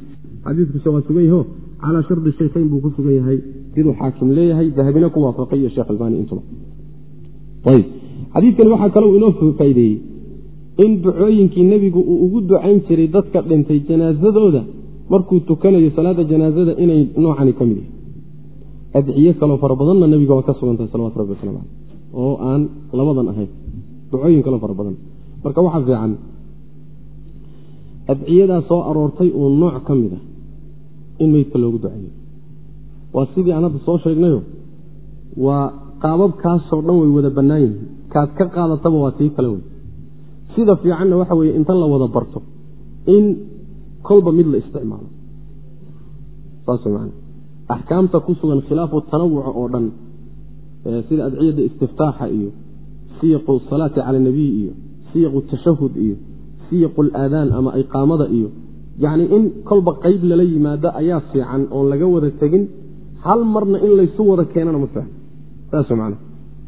xadiiskuse waa sugan yaho calaa shardi shaykhayn buu ku sugan yahay siduu xaakim leeyahay dahabina ku waafaqay iyo sheekh albani intuba ayb xadiidkani waxaa kale uu inoo faa'ideeyey in ducooyinkii nebigu uu ugu ducayn jiray dadka dhintay janaasadooda markuu tukanayo salaada janaasada inay noocani ka mid yahay adciye kaloo fara badanna nebiga waa ka sugantahay salawatu rabbi waslamu caleyh oo aan labadan ahayn ducooyin kaloo fara badan. Marka waxaa fiican adciyadaa soo aroortay uu nooc ka mid ah in meydka loogu duceeyo waa sidii aan hadda soo sheegnayo waa qaababkaasoo dhan way wada bannaan yihiin. Kaad ka qaadataba waa tii kale wey sida fiicanna waxa weeye inta la wada barto in kolba mid la isticmaalo. Saas man axkaamta ku sugan khilaafu tanawuca oo dhan sida adciyadda istiftaaxa iyo siyaqu salaati cala nabiy iyo siyaqu tashahud iyo siyaqu alaadaan ama iqaamada iyo yacni in kolba qeyb lala yimaado ayaa fiican oon laga wada tegin hal marna in laysu wada keenana ma fiican saas man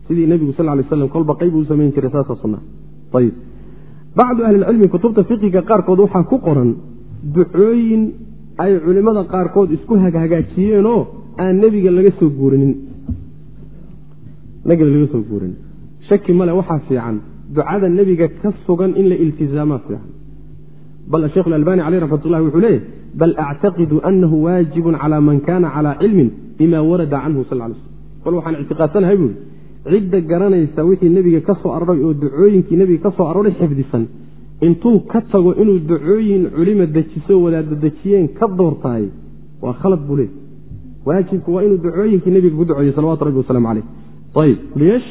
sidii nebigu sal lay slam kolba qeyb uu samayn jiray saasa sunna. Ayib bacdu ahlilcilmi kutubta fiqiga qaarkood waxaa ku qoran ducooyin ay culimmada qaarkood isku haghagaajiyeenoo aan nebiga laga soo guurinin. Nebiga laga soo guurinin. Shaki male waxaa fiican ducada nebiga ka sugan in la iltizaamaa fiican. Bal sheikh alalbani caleyh raxmat ullahi wuxuu leeyahy bal actaqidu anahu waajibun cala man kana cala cilmin bima warada canhu sal lay slm bal waxaan ictiqaadsanahay buui cidda garanaysa wixii nebiga ka soo aroray oo ducooyinkii nebiga ka soo aroray xifdisan. Intuu ka tago inuu ducooyin culima dejiso wadaada dejiyeen ka doortaay waa khalad buu waajibku waa inuu ducooyinkii nebiga ku duceeyo salawatu rabbi wasalaamu caleyh ayb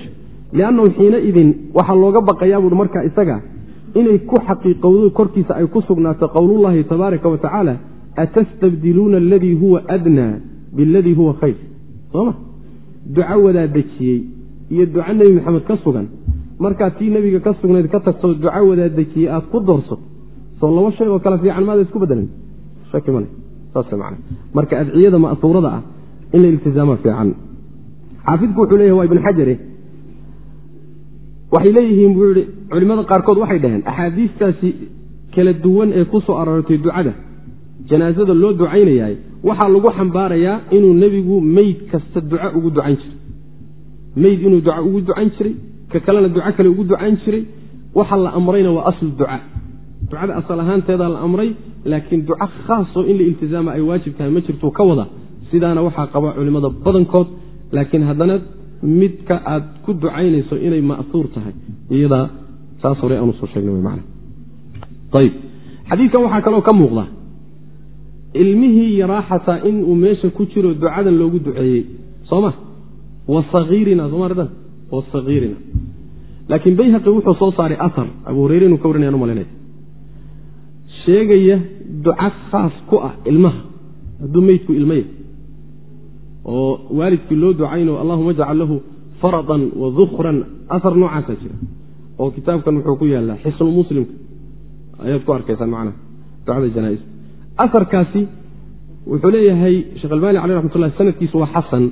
liannahu xiinaidin waxaa looga baqayaa buui marka isaga inay ku xaqiiqowdo korkiisa ay ku sugnaato qowlullahi tabaaraka wa tacaala atastabdiluuna aladii huwa adnaa biladii huwa khayr. Sooma duco wadaa dejiyey iyo duco nebi maxamed ka sugan markaad tii nebiga ka sugnayd ka tagto duco wadaa dejiyey aad ku doorsato soo laba shay oo kale fiican maada isku bedelan shaki male saas man marka adciyada ma'suurada ah in la iltizaama fiican. Xaafidku wuxuu leeyahy waa ibn xajare waxay leeyihiin buu yihi culimmada qaarkood waxay dhaheen axaadiistaasi kala duwan ee ku soo aroortay ducada janaasada loo ducaynayaay waxaa lagu xambaarayaa inuu nebigu meyd kasta duca ugu ducayn jiray meyd inuu duca ugu ducayn jiray ka kalena duco kale ugu ducayn jiray waxa la amrayna waa aslu ducaa ducada asal ahaanteedaa la amray laakiin duco khaasoo in la iltizaama ay waajib tahay ma jirtuu ka wada. Sidaana waxaa qaba culimmada badankood laakiin haddana midka aad ku ducaynayso inay ma'huur tahay iyadaa saas hore aanu soo sheegnay man ayb xadiidkan waxaa kaloo ka muuqda ilmihii yaraa xataa inuu meesha ku jiro ducadan loogu duceeyey soo laakiin bayhaqi wuxuu soo saaray aar abu hureyre inuu ka warinayaan umalinaya sheegaya duca khaas ku ah ilmaha. Hadduu meydku ilmaya oo waalidkii loo ducayno allahuma ajcal lahu faradan wa dukran aar noocaasaa jira. Oo kitaabkan wuxuu ku yaallaa xisnu muslimka. Ayaad ku arkaysaan macnaha ducada janaa-is. Wuxuu leeyahay sheekh albani caleh raxmat sanadkiisu waa xasan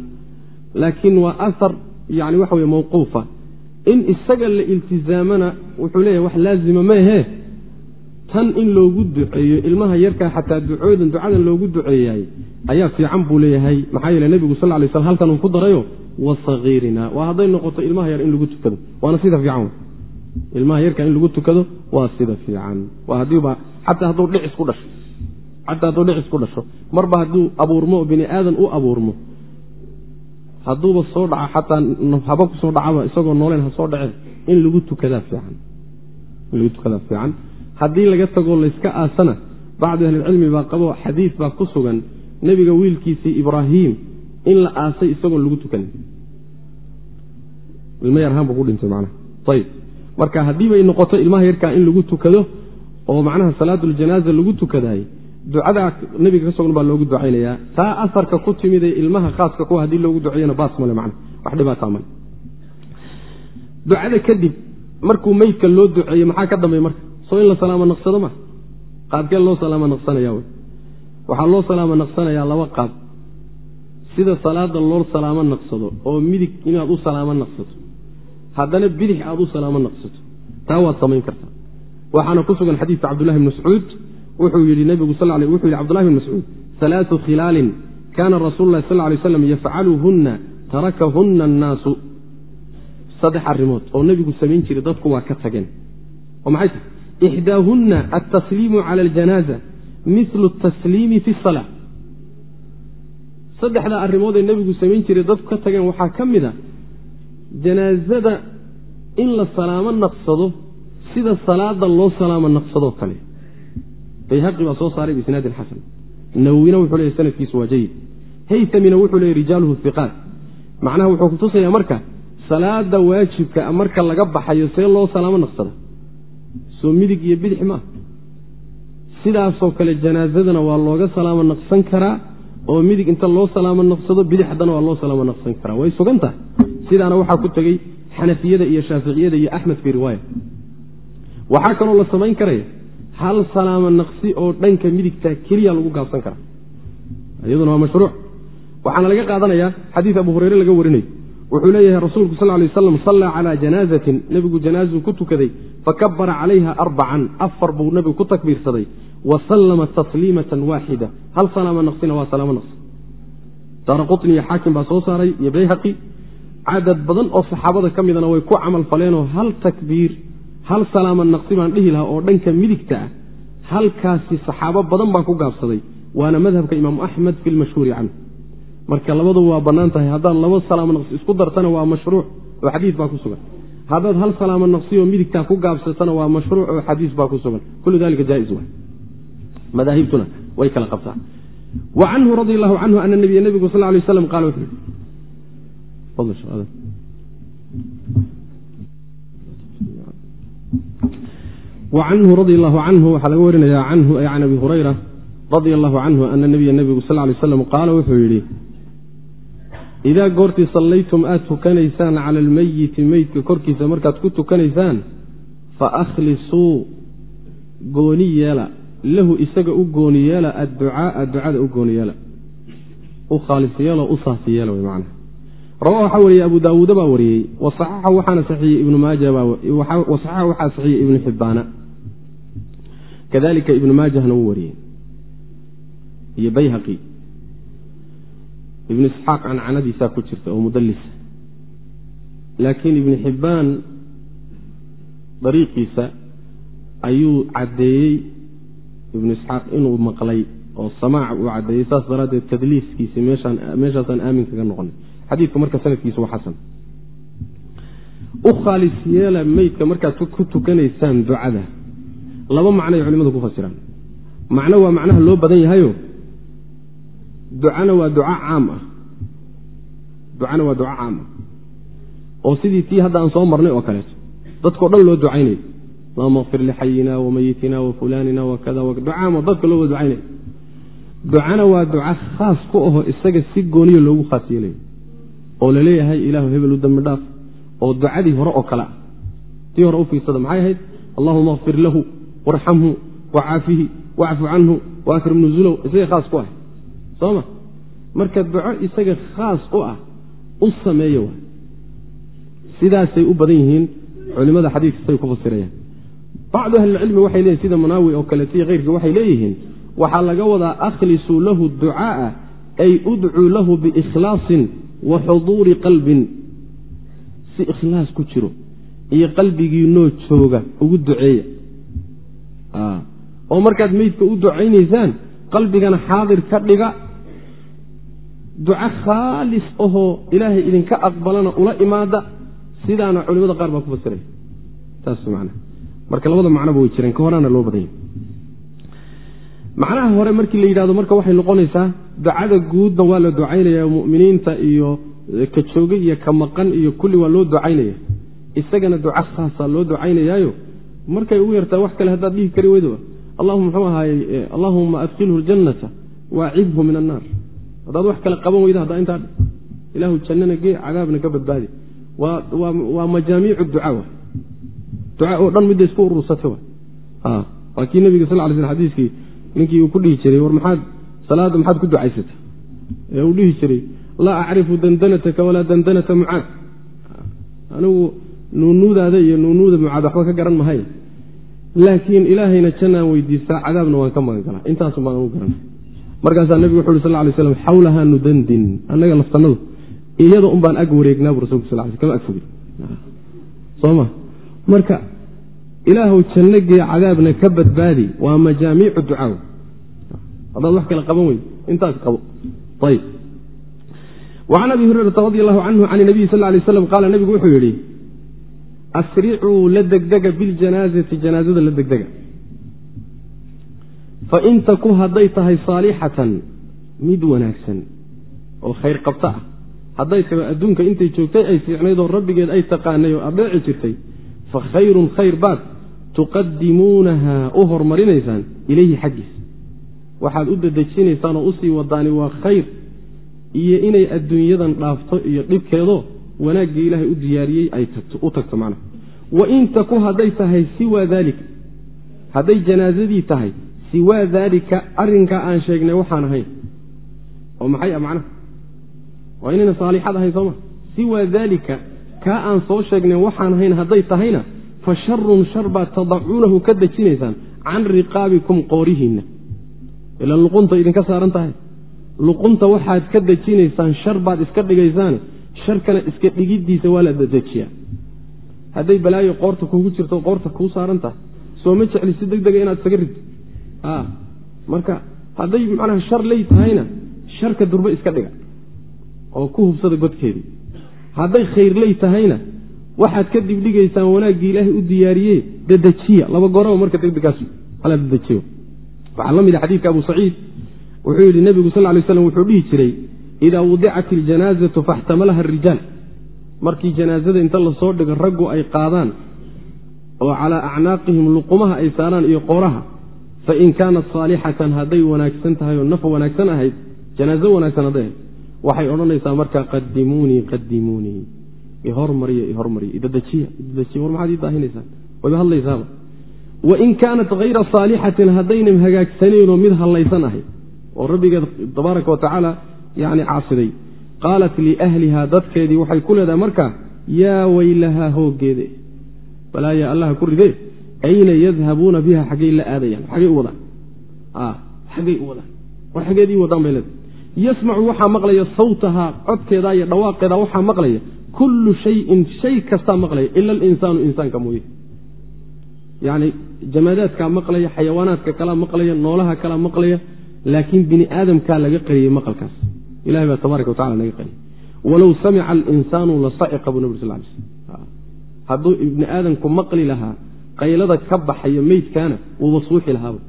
laakiin waa aar yani waxa weye mawquufa. In isaga la iltizaamana wuxuu leeyahay wax laazima maehe tan in loogu duceeyo ilmaha yarkaa xataa ducoodan ducadan loogu duceeyaay ayaa fiican buu leeyahay. Maxaa yeele nebigu sal lay slam halkan uu ku darayo wasahiirina waa hadday noqoto ilmaha yar in lagu tukado. Waana sida fiican. Ilmaha yarka in lagu tukado waa sida fiican. Waa hadiiba xataa hadduu dhicis ku dhasho. Marba hadduu abuurmo bini aadan u abuurmo hadduuba soo dhaca xataa haba ku soo dhacaba isagoo nooleen ha soo dhaceen in lagu tukadaa fiican. Haddii laga tagoo layska aasana bacdu ahlilcilmi baa qabo xadiid baa ku sugan nebiga wiilkiisii ibraahim in la aasay isagoon lagu tukanin. Ilmo yarhaan buu ku dhintay macnaha ayib marka haddiibay noqoto ilmaha yarkaa in lagu tukado oo macnaha salaatuljanaaza lagu tukadaay ducadaa nebiga ka sugan baa loogu ducaynayaa. Taa asarka ku timid ee ilmaha khaaska kuwa haddii loogu duceeyana baas male macna. Wax dhibaataa male. Ducada kadib markuu meydka loo duceeyo maxaa ka dambeey marka? Soo in la salaamo naqsado ma? Qaabkee loo salaamo naqsanaya wy waxaa loo salaamo naqsanayaa laba qaab sida salaada loo salaamo naqsado oo midig inaad u salaamo naqsato. Haddana bidix aad u salaamo naqsato. Taa waad samayn kartaa. Waxaana ku sugan xadiidka cabdullahi bn mascuud wuxuu yidhi nebigu sal wuxuu yidhi cbdullahi bn mascuud alaau khilaalin kaana rasuulu lahi sal lay slam yafcaluhunna tarakahunna annaasu. Saddex arrimood oo nebigu samayn jiray dadku waa ka tageen. Oo maxay tahay? Ixdaahunna altasliimu cala aljanaaza milu tasliimi fi sala saddexda arrimood ee nebigu samayn jiray dadku ka tageen waxaa ka mid a janaazada in la salaamo naqsado sida salaada loo salaamo naqsadoo kale bayhaqi baa soo saaray biisnaadin xasan. Nawowina wuxuu leeyahy sanadkiisu waa jayid haytamina wuxuu leeyay rijaaluhu hiqaat macnaha wuxuu kutusayaa marka salaada waajibka marka laga baxayo see loo salaamo naqsada. Soo midig iyo bidix maa sidaasoo kale janaazadana waa looga salaamo naqsan karaa oo midig inta loo salaamo naqsado bidix haddana waa loo salaamo naqsan karaa. Way sugan tahay. Sidaana waxaa ku tegey xanafiyada iyo shaaficiyada iyo axmed fii riwaaya. Waxaa kaloo la samayn karaya hal salaamo naqsi oo dhanka midigta keliya lagu gaabsan karaa iyaduna waa mashruuc. Waxaana laga qaadanayaa xadiis abu hureyre laga warinayo wuxuu leeyahay rasuulku sal lay waslam sallaa calaa janaazatin. Nebigu janaazuu ku tukaday fakabara calayha arbacan afar buu nebigu ku takbiirsaday wa sallama tasliimatan waaxida. Hal salaamo naqsina waa salaamo naqsi. Daara qutni iyo xaakim baa soo saaray iyo bayhaqi. Cadad badan oo saxaabada ka midana way ku camal faleenoo hal takbiir hal salaamo naqsi baan dhihi lahaa oo dhanka midigta ah halkaasi saxaabo badan baa ku gaabsaday waana madhabka imaamu axmed fi lmashhuuri canhu. Marka labaduba waa bannaan tahay haddaad laba salaamo naqsi isku dartana waa mashruuc oo xadiis baa ku sugan. Haddaad hal salaamo naqsi oo midigtaa ku gaabsatana waa mashruuc oo xadiis baa ku sugan. Kullu dalika jaais wa madaahibtuna way kala qabtaa. Wa canhu radi allahu canhu ana nabiya nebigu sal lay waslam qaala wuxuu wa canhu radi allahu canhu waxaa laga warinayaa canhu ay can abi hurayra radia allahu canhu ana nabiya nebigu sal lay slam qaala wuxuu yidhi idaa goortii sallaytum aad tukanaysaan cala almeyiti meydka korkiisa markaad ku tukanaysaan fa akhlisuu gooni yeela. Lahu isaga u gooni yeela adducaaa ducada u gooni yeela. U khaalis yeelo u saasi yeela macana rawa waxaa wariyey abu daawuuda baa wariyey wasaxaxa waxaana saxiiyey ibnu maaja wasaxaxa waxaa saxiiyey ibnu xibbaana kadalika ibnu maajahna wuu wariyey. Iyo bayhaqi. Ibnu isxaaq cancanadiisaa ku jirta oo mudalisa laakiin ibnu xibbaan dariiqiisa ayuu caddeeyey ibnu isxaaq inuu maqlay oo samaac uu caddeeyey saas daraaddeed tadliiskiisi meeshaasaan aamin kaga noqonay. Xadiidku marka sanadkiisu waa xasan. U khaalis yeela meydka markaad ku tukanaysaan ducada laba macnoay culimadu ku fasiraan macno waa macnaha loo badan yahayo. Ducana waa duca caam ah. Ducana waa duca caam ah. Oo sidii tii hadda aan soo marnay oo kaleeto dadkao dhan loo ducaynayo. Allahuma kfir lixayina wamayitina wafulaanina wakada ducaam dadka looga ducaynayo. Ducana waa duca khaas ku aho isaga si gooniya loogu khaas yeelayo. Oo la leeyahay ilaahu hebel u dambi dhaaf. Oo ducadii hore oo kale ah. Tii hore u fiirsada maxay ahayd? Allahuma kfir lahu warxamhu wacaafihi wacfu canhu waakrim nuzulow isaga khaas ku ah. Sooma? Marka duco isaga khaas u ah u sameeya waay sidaasay u badan yihiin culimada xadiidka say ku fasirayaan. Bacdu ahlilcilmi waxay leeyihiin sida manaawi oo kaleeto iyo keyrkii waxay leeyihiin waxaa laga wadaa akhlisuu lahu ducaaa ay udcuu lahu biikhlaasin wa xuduuri qalbin. Si ikhlaas ku jiro iyo qalbigiinoo jooga ugu duceeya oo markaad meydka u ducaynaysaan qalbigana xaadir ka dhiga. Duco khaalis ahoo ilaahay idinka aqbalana ula imaada sidaana culimada qaar baa ku fasiray saas man marka labada macnoba way jireen ka horaana loo badanya macnaha hore markii la yidhahdo marka waxay noqonaysaa ducada guudna waa la ducaynaya muminiinta iyo ka jooga iyo ka maqan iyo kulli waa loo ducaynaya isagana duco khaasa loo ducaynayaayo markay ugu yartaa wax kale haddaad dhihi kari weydo. Allahuma mxuu ahaaye allahuma adkhilhu ljannata waacibhu min annaar. Haddaad wax kale qaban weyda haddaa intaa ilaahu jannana gee cadaabna ka badbaadi. Waa majaamiicu duca duca oo dhan midda isku urursata waa kii nabiga sal lay sl xadiiskii ninkii uu ku dhihi jiray war maxaad salaadda maxaad ku ducaysata? Ee uu dhihi jiray laa acrifu dandanataka walaa dandanata mucaad. Anigu nuunuudaada iyo nuunuuda mucaad waxba ka garan mahay. Laakiin ilaahayna jannaan weydiistaa cadaabna waan ka magan galaa intaasu baan ugu garana markaasaa nebigu wuxu uhi sal lay slam xawlahaa nudandin. Annaga laftanadu iyada un baan ag wareegnaabu rasulku sal l kama ag fogin soma marka ilaahu janno gee cadaabna ka badbaadi waa majaamiicu ducaaw haddaad wax kale qaban weyd intaas qabo. Ayb wacan abi hurayrata radi allahu canhu can nabiyi sal lay slam qaala nebigu wuxuu yidhi asricuu la degdega biljanaazati janaazada la degdega. Fain taku hadday tahay saalixatan mid wanaagsan oo khayr qabta ah. Hadday tahay adduunka intay joogtay ay fiicnayd oo rabbigeed ay taqaanay oo adeeci jirtay fa khayrun khayr baad tuqadimuunaha u hormarinaysaan ilayhi xaggiis. Waxaad u dadejinaysaan oo u sii wadaani waa khayr. Iyo inay adduunyadan dhaafto iyo dhibkeedo wanaaggii ilaahay u diyaariyey ay u tagto macnaha wain taku hadday tahay siwaa daalika hadday janaazadii tahay siwaa daalika arrinkaa aan sheegnay waxaan ahayn. Oo maxay ah macnaha waa inayna saalixad ahayn sooma siwaa daalika kaa aan soo sheegnay waxaan ahayn hadday tahayna fa sharun shar baad tadacuunahu ka dejinaysaan can riqaabikum qoorihiinna. Ilaan luqunta idinka saaran tahay. Luqunta waxaad ka dejinaysaan shar baad iska dhigaysaane sharkana iska dhigiddiisa waa la dadejiyaa hadday balaayo qoorta kuugu jirto qoorta kuu saaran tahay soo ma jecli si deg dega inaad isaga ridto marka hadday macnaha shar ley tahayna sharka durbe iska dhiga oo ku hubsada godkeedii hadday khayrley tahayna waxaad ka dibdhigaysaan wanaaggii ilaahay u diyaariye dadejiya laba goraba marka degdegaas ala dadejiyo waxaa la mid a xadiidka abu saciid. Wuxuu yidhi nebigu sal lay slam wuxuu dhihi jiray idaa wudicat iljanaazatu faxtamalaha arijaal markii janaazada inta la soo dhigo raggu ay qaadaan oo calaa acnaaqihim luqumaha ay saaraan iyo qooraha fain kaanat saalixatan hadday wanaagsan tahay oo naf wanaagsan ahayd janaazo wanaagsan hadday ahayd waxay odhanaysaa markaa qadimuunii qadimuunii ihormariya ihormariya idadajiya idadajiya war maxaad ii daahinaysaan wayba hadlaysaaba wain kaanat hayra saalixatin haddaynan hagaagsanayno mid hallaysan ahayd oo rabbigeed tabaaraka wa yani caasiday. Qaalat liahlihaa dadkeedii waxay ku leedahay markaa yaa weylahaa hooggeede balaaya allaha ku ridee ayna yadhabuuna biha xaggay la aadayaan xaggay u wadaan. Xaggay u wadaan. War xageedii wadaan bay leedahay. Yasmacu waxaa maqlaya sawtahaa codkeeda iyo dhawaaqeeda waxaa maqlaya kullu shayin shay kastaa maqlaya ila alinsaanu insaanka mooye. Yacni jamaadaadkaa maqlaya xayawaanaadka kalaa maqlaya noolaha kalaa maqlaya laakiin bini aadamkaa laga qariyey maqalkaas ilahay baa tabaaraka wa naga qariyey walow samica alinsaanu la saciqa buu nabig sal hadduu ibni aadamku maqli lahaa qaylada ka baxaya meydkaana wuuba suuxi lahaaba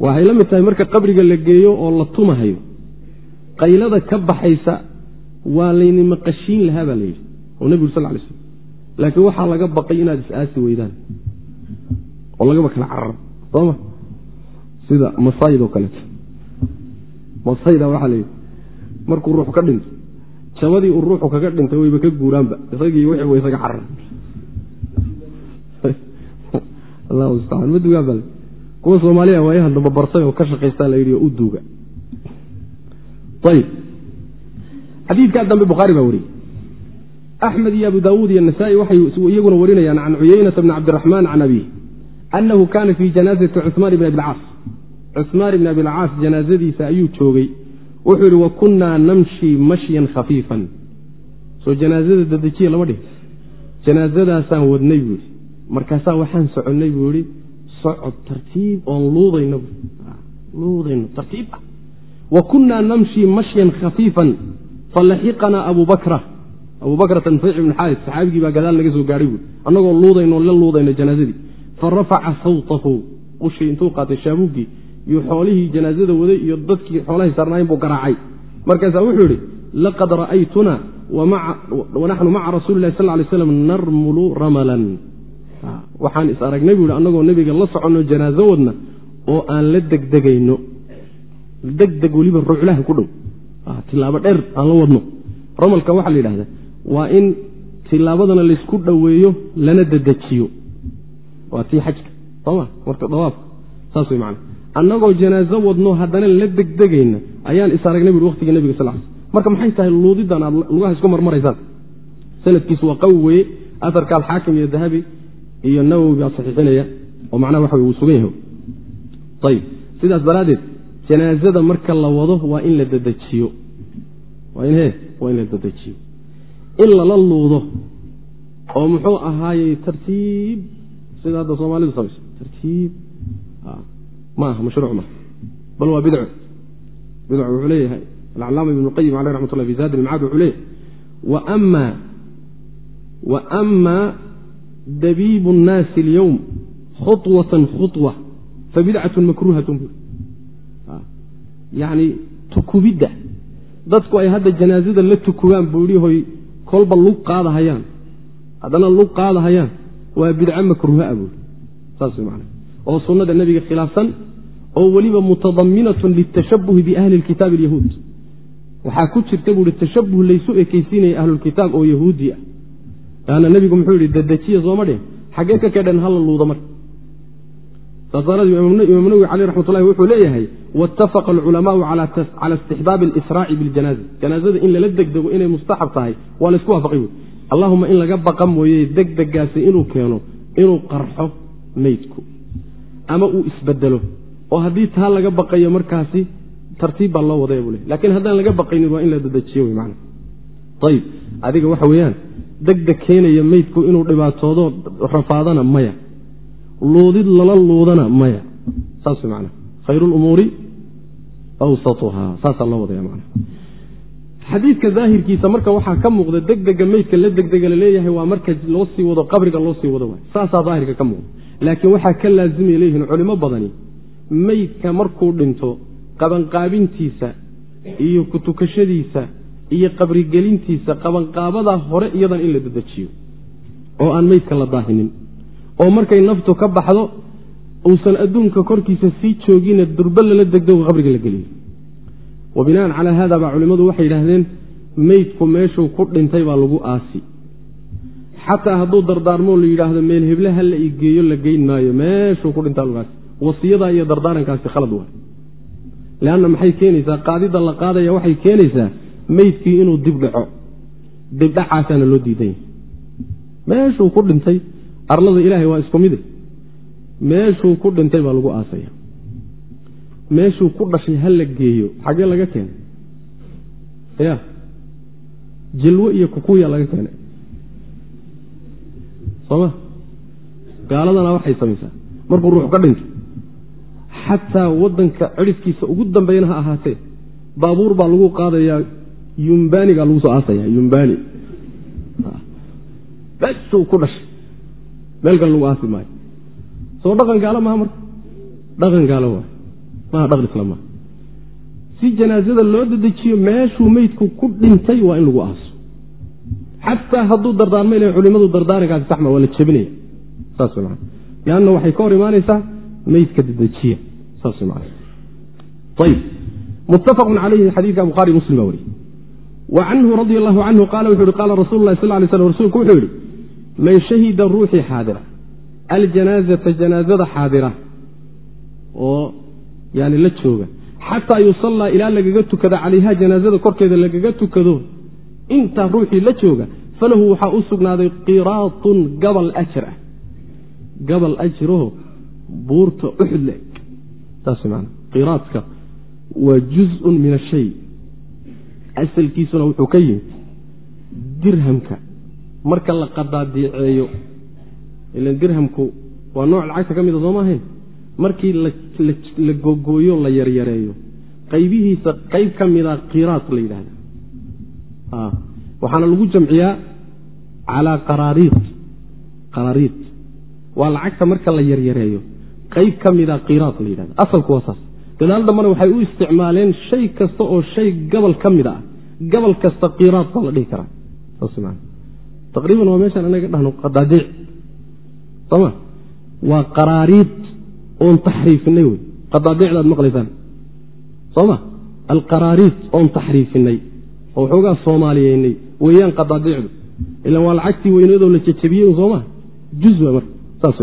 waxay la mid tahay marka qabriga la geeyo oo la tumahayo qaylada ka baxaysa waa layni maqashiin lahaa baa la yidhi oo nebigu sal lay slm laakiin waxaa laga baqay inaad is-aasi weydaan oo lagaba kala cararo sooma sida masayd oo kaleeto masayda waxaa la yidhi markuu ruux ka dhinto jabadii uu ruuxu kaga dhintay wayba ka guuraanba isagii wixii wa isaga carar allahu mustacaan ma dugaan bale kuwa soomaaliya waayahan damba barsay oo ka shaqaystaa la yidhi oo u duuga. Ayib xadiidkaa dambe bukhaari baa wariyey. Axmed iyo abu daawuud iyo nasaa-i waxay iyaguna warinayaan can cuyeynata bni cabdiraxmaan can abiih annahu kaana fii janaazati cuثmaan ibni abilcaas cuثmaan ibni abilcaas janaazadiisa ayuu joogay. Wuxuu yidhi wa kunnaa namshi mashyan khafiifan. Soo janaazada dadejiya lama dhihi. Janaazadaasaan wadnay buu yidhi. Markaasaa waxaan soconnay buu yidhi socod tartiib oon luudayno luudayno tartiib ah. Wa kunnaa namshi mashyan khafiifan falaxiqanaa abu bakra. Abu bakrata nufayc ibn xaaris saxaabigii baa gadaal naga soo gaadhay buui annagoo luudayno la luudayno janaazadii. Fa rafaca sawtahu ushii intuu qaatay shaabuuggii iyo xoolihii janaazada waday iyo dadkii xoolahay saarnaayen buu garaacay. Markaasaa wuxuu yidhi laqad ra'aytuna wanaxnu maca rasuuli lahi sal lay slam narmulu ramalan. Waxaan is aragnay buu yidhi annagoo nebiga la soconno janaazo wadna oo aan la degdegayno. Degdeg weliba ruclaha ku dhow. Tilaabo dheer aan la wadno. Ramalka waxaa la yidhahdaa waa in tilaabadana laysku dhoweeyo lana dedejiyo. Waa tii xajka. Sooma marka dawaafka. Saas way macana annagoo janaazo wadno haddana la degdegayna ayaan is aragnay bui waqtiga nebiga sal marka maxay tahay luudidan aad lugaha isku marmaraysaan? Sanadkiisu waa qawi weye aarka alxaakim iyo dahabi iyo nawowi baa saxiixinaya oo macnaha waxa wuu sugan yahay. Ayib sidaas daraaddeed janaazada marka la wado waa in la dedejiyo waa in he waa in la dedejiyo in lala luudo oo muxuu ahaayey tartiib sida hadda soomaalidu samayso tartiib ma aha mashruuc ma bal waa bidco bidco wuxuu leeyahay alcalaama ibnu qayim aleyh raxmat ullah fi zaad ilmcaad wuxuu leeyahay waama dabiibu nnaasi alyowm khuطwatan khuطwa fabidcatun makruuhatun bui yacni tukubidda. Dadku ay hadda janaazada la tukubaan buu yihi hoy kolba lug qaadahayaan. Haddana lug qaadahayaan. Waa bidco makruuha buui saas macana oo sunnada nebiga khilaafsan oo weliba mutadaminatun litashabuhi biahli lkitaabi alyahuud. Waxaa ku jirta buu ihi tashabuh laysu ekeysiinaya ahlulkitaab oo yahuudi ah. Laanna nebigu muxuu yihi dadejiya sooma dheh xaggee ka kedhan hala luuda saasaaradii imaam nawowi caleyh raxmatullahi wuxuu leeyahay waitafaqa alculamaau cala istixbaabi alisraaci biljanaza janaazada in lala degdego inay mustaxab tahay waa laysku waafaqay wey allahuma in laga baqa mooye degdegaasi inuu keeno inuu qarxo meydku ama uu isbedelo oo haddii taa laga baqayo markaasi tartiib baa loo wadaya buu le lakiin haddaan laga baqaynin waa in la dedejiyo wey man ayib adiga waxa weeyaan degdeg keenaya meydku inuu dhibaatoodo rafaadana maya. Luudid lala luudana maya. Saas man khayr lumuuri awsatuha saasaa loo wadaya man xadiidka daahirkiisa marka waxaa ka muuqda degdega meydka la degdega la leeyahay waa marka loo sii wado qabriga loo sii wado saasaa daahirka ka muuqda laakiin waxaa ka laazimay leeyihiin culimo badani meydka markuu dhinto qabanqaabintiisa iyo kutukashadiisa iyo qabrigelintiisa qabanqaabadaa hore iyadan in la dedejiyo oo aan meydka la daahinin oo markay naftu ka baxdo uusan adduunka korkiisa sii joogine durba lala degdego qabriga la geliyo. Wa binaan calaa haada baa culimmadu waxay yidhaahdeen meydku meeshuu ku dhintay baa lagu aasi xataa hadduu dardaarmoo la yidhaahdo meel heble ha la igeeyo la geyn maayo meeshuu ku dhintaa lagu aasi wasiyadaa iyo dardaarankaasi khalad waay leanna maxay keenaysaa? Qaadida la qaadaya waxay keenaysaa meydkii inuu dib dhaco. Dibdhacaasaana loo diidan yahay meeshuu ku dhintay arlada ilaahay waa isku mide meeshuu ku dhintay baa lagu aasaya. Meeshuu ku dhashay ha la geeyo. Xaggee laga keenay? Ya jilwo iyo kukuya laga keenay sooma? Gaaladana waxay samaysaa. Markuu ruux ka dhinto xataa waddanka cidhifkiisa ugu dambeeyana ha ahaatee baabuur baa lagu qaadayaa yumbanigaa lagu soo aasaya yumbani besuu ku dhashay. Meel kale lagu aasi maayo. Soo dhaqan gaalo maha marka? Dhaqan gaalo waay maha dhaqan islam maha si janaasada loo dedejiyo meeshuu meydku ku dhintay waa in lagu aaso xataa hadduu dardaarmay le culimadu dardaarankaasi saxma waa la jebinaya. Saas man leanna waxay ka hor imaanaysaa meydka dedejiya. Saas man ayb muttafaqun calayhi xadiidka bukhaari muslim baa wariye wa canhu radi allahu canhu qaala wuxu uhi qaala rasul lah sal lay slam rasuulku wuxuu yidhi man shahida ruuxii xaadira aljanaazata janaazada xaadira oo yani la jooga xataa yusallaa ilaa lagaga tukada calayha janaazada korkeeda lagaga tukado intaa ruuxii la jooga falahu waxaa u sugnaaday qiraatun gabal ajir ah. Gabal ajiraho buurta uxud la-eg saas man qiraadka waa juzun min ashay asalkiisuna wuxuu ka yimid dirhamka. Marka la qadaadiiceeyo ilan dirhamku waa nooc lacagta ka mida sooma ahayn. Markii la gogooyo la yaryareeyo qaybihiisa qayb ka mida qiraad la yidhahda waxaana lagu jamciyaa calaa qaraariid qaraariid waa lacagta marka la yaryareeyo. Qayb ka mida qiraad la yidhahda asalku waa saas. Gadaal dambana waxay u isticmaaleen shay kasta oo shay gabal ka mid ah gabal kasta qiraad baa la dhihi karaa. Saasman taqriiban waa meeshaan anaga dhahno qadaadiic. Sooma waa qaraariid oon taxriifinay wey. Qadaadiicdaad maqlaysaan. Sooma alqaraariid oon taxriifinay oo waxoogaa soomaaliyeynay weeyaan qadaadiicdu ilan waa lacagtii weynadoo la jejabiyey sooma. Juz marka saas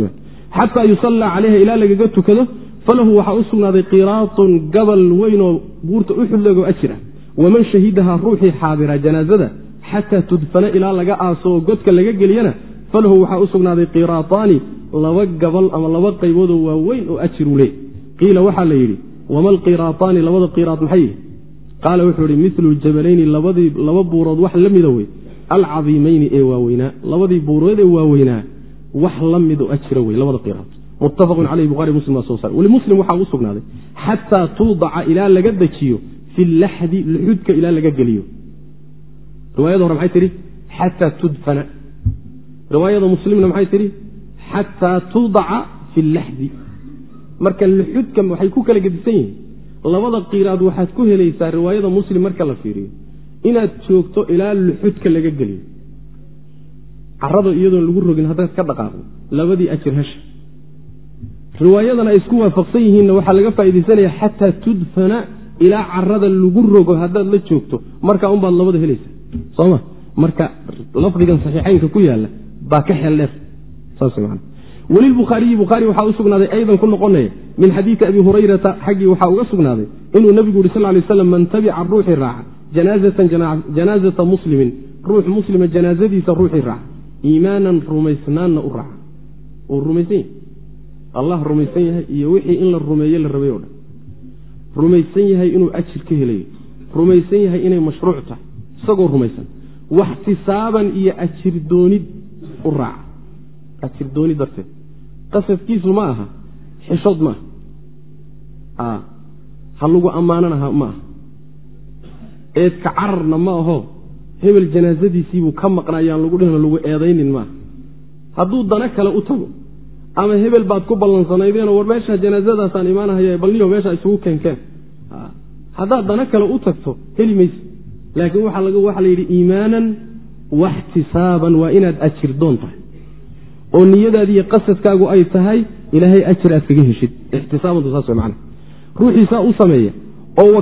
xataa yusallaa calayha ilaa lagaga tukado falahu waxaa u sugnaaday qiraatun gabal weynoo buurta uxudlegoo ajir ah waman shahidahaa ruuxii xaadira janaazada xataa tudfana ilaa laga aaso oo godka laga geliyana falahu waxaa u sugnaaday qiraataani laba gabal ama laba qayboodoo waaweyn oo ajiru le qiila waxaa la yidhi wama alqiraataani labada qiraad maxay qaala wuxuu ihi milu jabalayni laba buurood wax la mida wey alcadiimayni ee waaweynaa labadii buurood ee waaweynaa wax la midoo ajira wey labada qiraad muttafaqun caleyhi buhari muslim waa soo saar weli muslim waxaa u sugnaaday xataa tuudaca ilaa laga dejiyo fi laxdi luxudka ilaa laga geliyo. Riwaayada hore maxay tihi xataa tudfana. Riwaayada muslimna maxay tihi xataa tuudaca fi laxdi marka luxudka waxay ku kala gedisan yihiin labada qiraad waxaad ku helaysaa riwaayada muslim marka la fiiriyo. Inaad joogto ilaa luxudka laga geliyo. Carada iyadoon lagu rogin haddaad ka dhaqaaqo labadii ajir hesha riwaayadana ay isku waafaqsan yihiinna waxaa laga faaidaysanaya xataa tudfana ilaa carada lagu rogo haddaad la joogto. Markaa unbaad labada helaysa soma marka lafdigan saxiixaynka ku yaalla baa ka xeldheer welilbukhaariyi bukhaari waxaa u sugnaaday aydan ku noqonaya min xadiidi abi hurayrata xaggii waxaa uga sugnaaday. Inuu nebigu yuri sal lay slam man tabica ruuxii raaca janaazata muslimin. Ruux muslima janaazadiisa ruuxii raaca. Iimaanan rumaysnaanna u raaca. Uu rumaysan yahy allah rumaysan yahay iyo wixii in la rumeeye la rabay o dhan. Rumaysan yahay inuu ajir ka helayo. Rumaysan yahay inay mashruuc tahay. Isagoo rumaysan. Waxtisaaban iyo ajir doonid u raaca. Ajir dooni darteed qasadkiisu ma aha xishood ma aha ha lagu ammaananaha ma aha eedka cararna ma aho hebel janaasadiisiibuu ka maqnaayaan lagu dhihno lagu eedaynin maaha. Hadduu dana kale u tago ama hebel baad ku ballansanaydeenoo war meesha janaasadaasaan imaanahaya balniyo meesha isugu keenkeen. Haddaad dana kale u tagto heli mayse. Laakiin waxaa la yidhi iimaanan waxtisaaban waa inaad ajir doon tahay oo niyadaadiiyo qasadkaagu ay tahay ilaahay ajir aad kaga heshid. Ixtisaabantu saas man ruuxiisaa u sameeya oo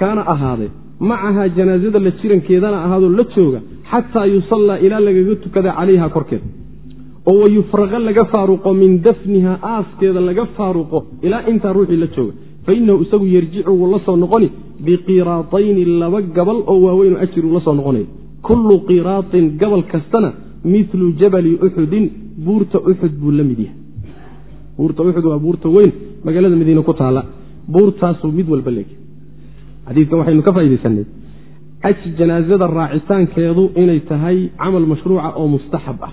kaana ahaaday macahaa janaasada la jirankeedana ahaadoo la jooga xataa yusallaa ilaa lagaga tukada calayha korkeeda oo wayufraqa laga faaruqo min dafniha aaskeeda laga faaruqo ilaa intaa ruuxii la jooga. Fainahu isagu yarjicu wuu la soo noqoni biqiraatayni laba gabal oo waaweynoo ajir uu la soo noqonayo kullu qiraatin gabal kastana milu jabali uxudin buurta uxud buu la mid yahay. Buurta uxud waa buurta weyn magaalada madiine ku taala. Buurtaasuu mid walba leeg xadiidkan waxaynu ka faa'idaysanay aji janaasada raacitaankeedu inay tahay camal mashruuca oo mustaxab ah.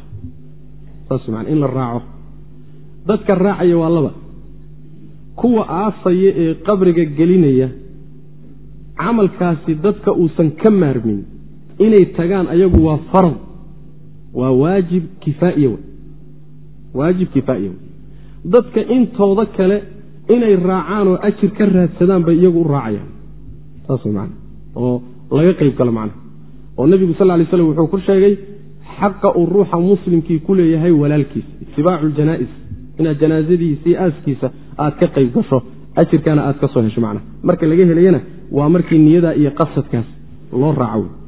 Saas man in la raaco. Dadka raacaya waa laba. Kuwa aasaya ee qabriga gelinaya camalkaasi dadka uusan ka maarmin inay tagaan ayagu waa farad waa waajib kifaa'iya wey. Waajib kifaa'iya wey. Dadka intooda kale inay raacaan oo ajir ka raadsadaan bay iyagu u raacayaan. Saas way maana oo laga qayb galo macnaha oo nebigu sal lay slam wuxuu ku sheegay xaqa uu ruuxa muslimkii ku leeyahay walaalkiisa itibaacu ljanaa'is inaad janaasadiisii aaskiisa aad ka qayb gasho ajirkana aad ka soo hesho macnaha marka laga helayana waa markii niyadaa iyo qasadkaas loo raaco. wey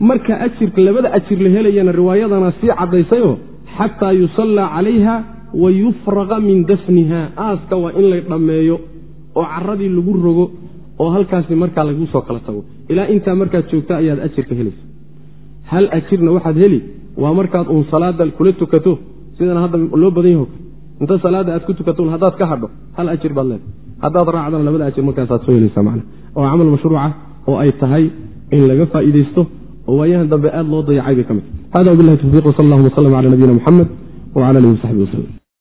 marka ajirka labada ajir la helayana riwaayadana sii caddaysayoo xataa yusallaa calayha wa yufraqa min dafniha. Aaska waa in la dhammeeyo oo caradii lagu rogo oo halkaasi markaa lagu soo kala tago. Ilaa intaa markaad joogta ayaad ajirka helaysa hal ajirna waxaad heli waa markaad uun salaada kula tukato. Sidana hadda loo badan yaho inta salaada aad ku tukato haddaad ka hadho hal ajir baad leedahay. Haddaad raacdana labada ajir markaasaad soo helaysa macna. Oo camal mashruuca oo ay tahay in laga faa'iidaysto oo waayahan dambe aad loo dayacay bay ka mid. Hada wabilahi tawfiiq wsal allahuma wslm cala nabiyina muxamed wcala alihi wasaxbi waslm